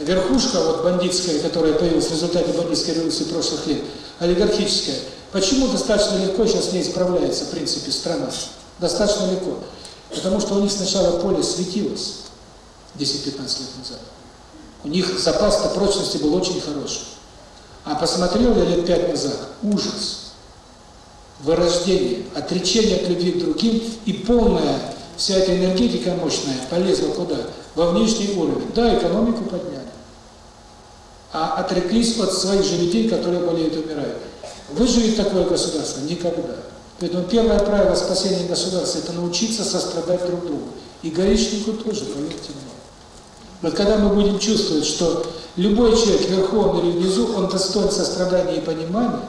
верхушка вот бандитская, которая появилась в результате бандитской революции прошлых лет, олигархическая, почему достаточно легко сейчас с ней справляется, в принципе, страна? Достаточно легко. Потому что у них сначала поле светилось 10-15 лет назад. У них запас-то прочности был очень хороший. А посмотрел я лет пять назад, ужас вырождение, отречение от любви к другим и полная вся эта энергетика мощная полезла куда? Во внешний уровень. Да, экономику подняли. А отреклись от своих же людей, которые болеют и умирают. Выживет такое государство? Никогда. Поэтому первое правило спасения государства – это научиться сострадать друг другу. И гаишнику тоже, поверьте мне. Вот когда мы будем чувствовать, что любой человек, вверху он или внизу, он достоин сострадания и понимания,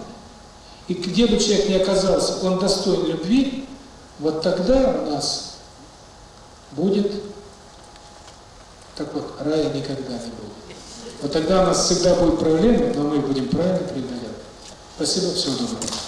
и где бы человек ни оказался, он достоин любви, вот тогда у нас будет, так вот, рая никогда не будет. Вот тогда у нас всегда будет проблемы, но мы будем правильно преодолевать. Спасибо, всего доброго.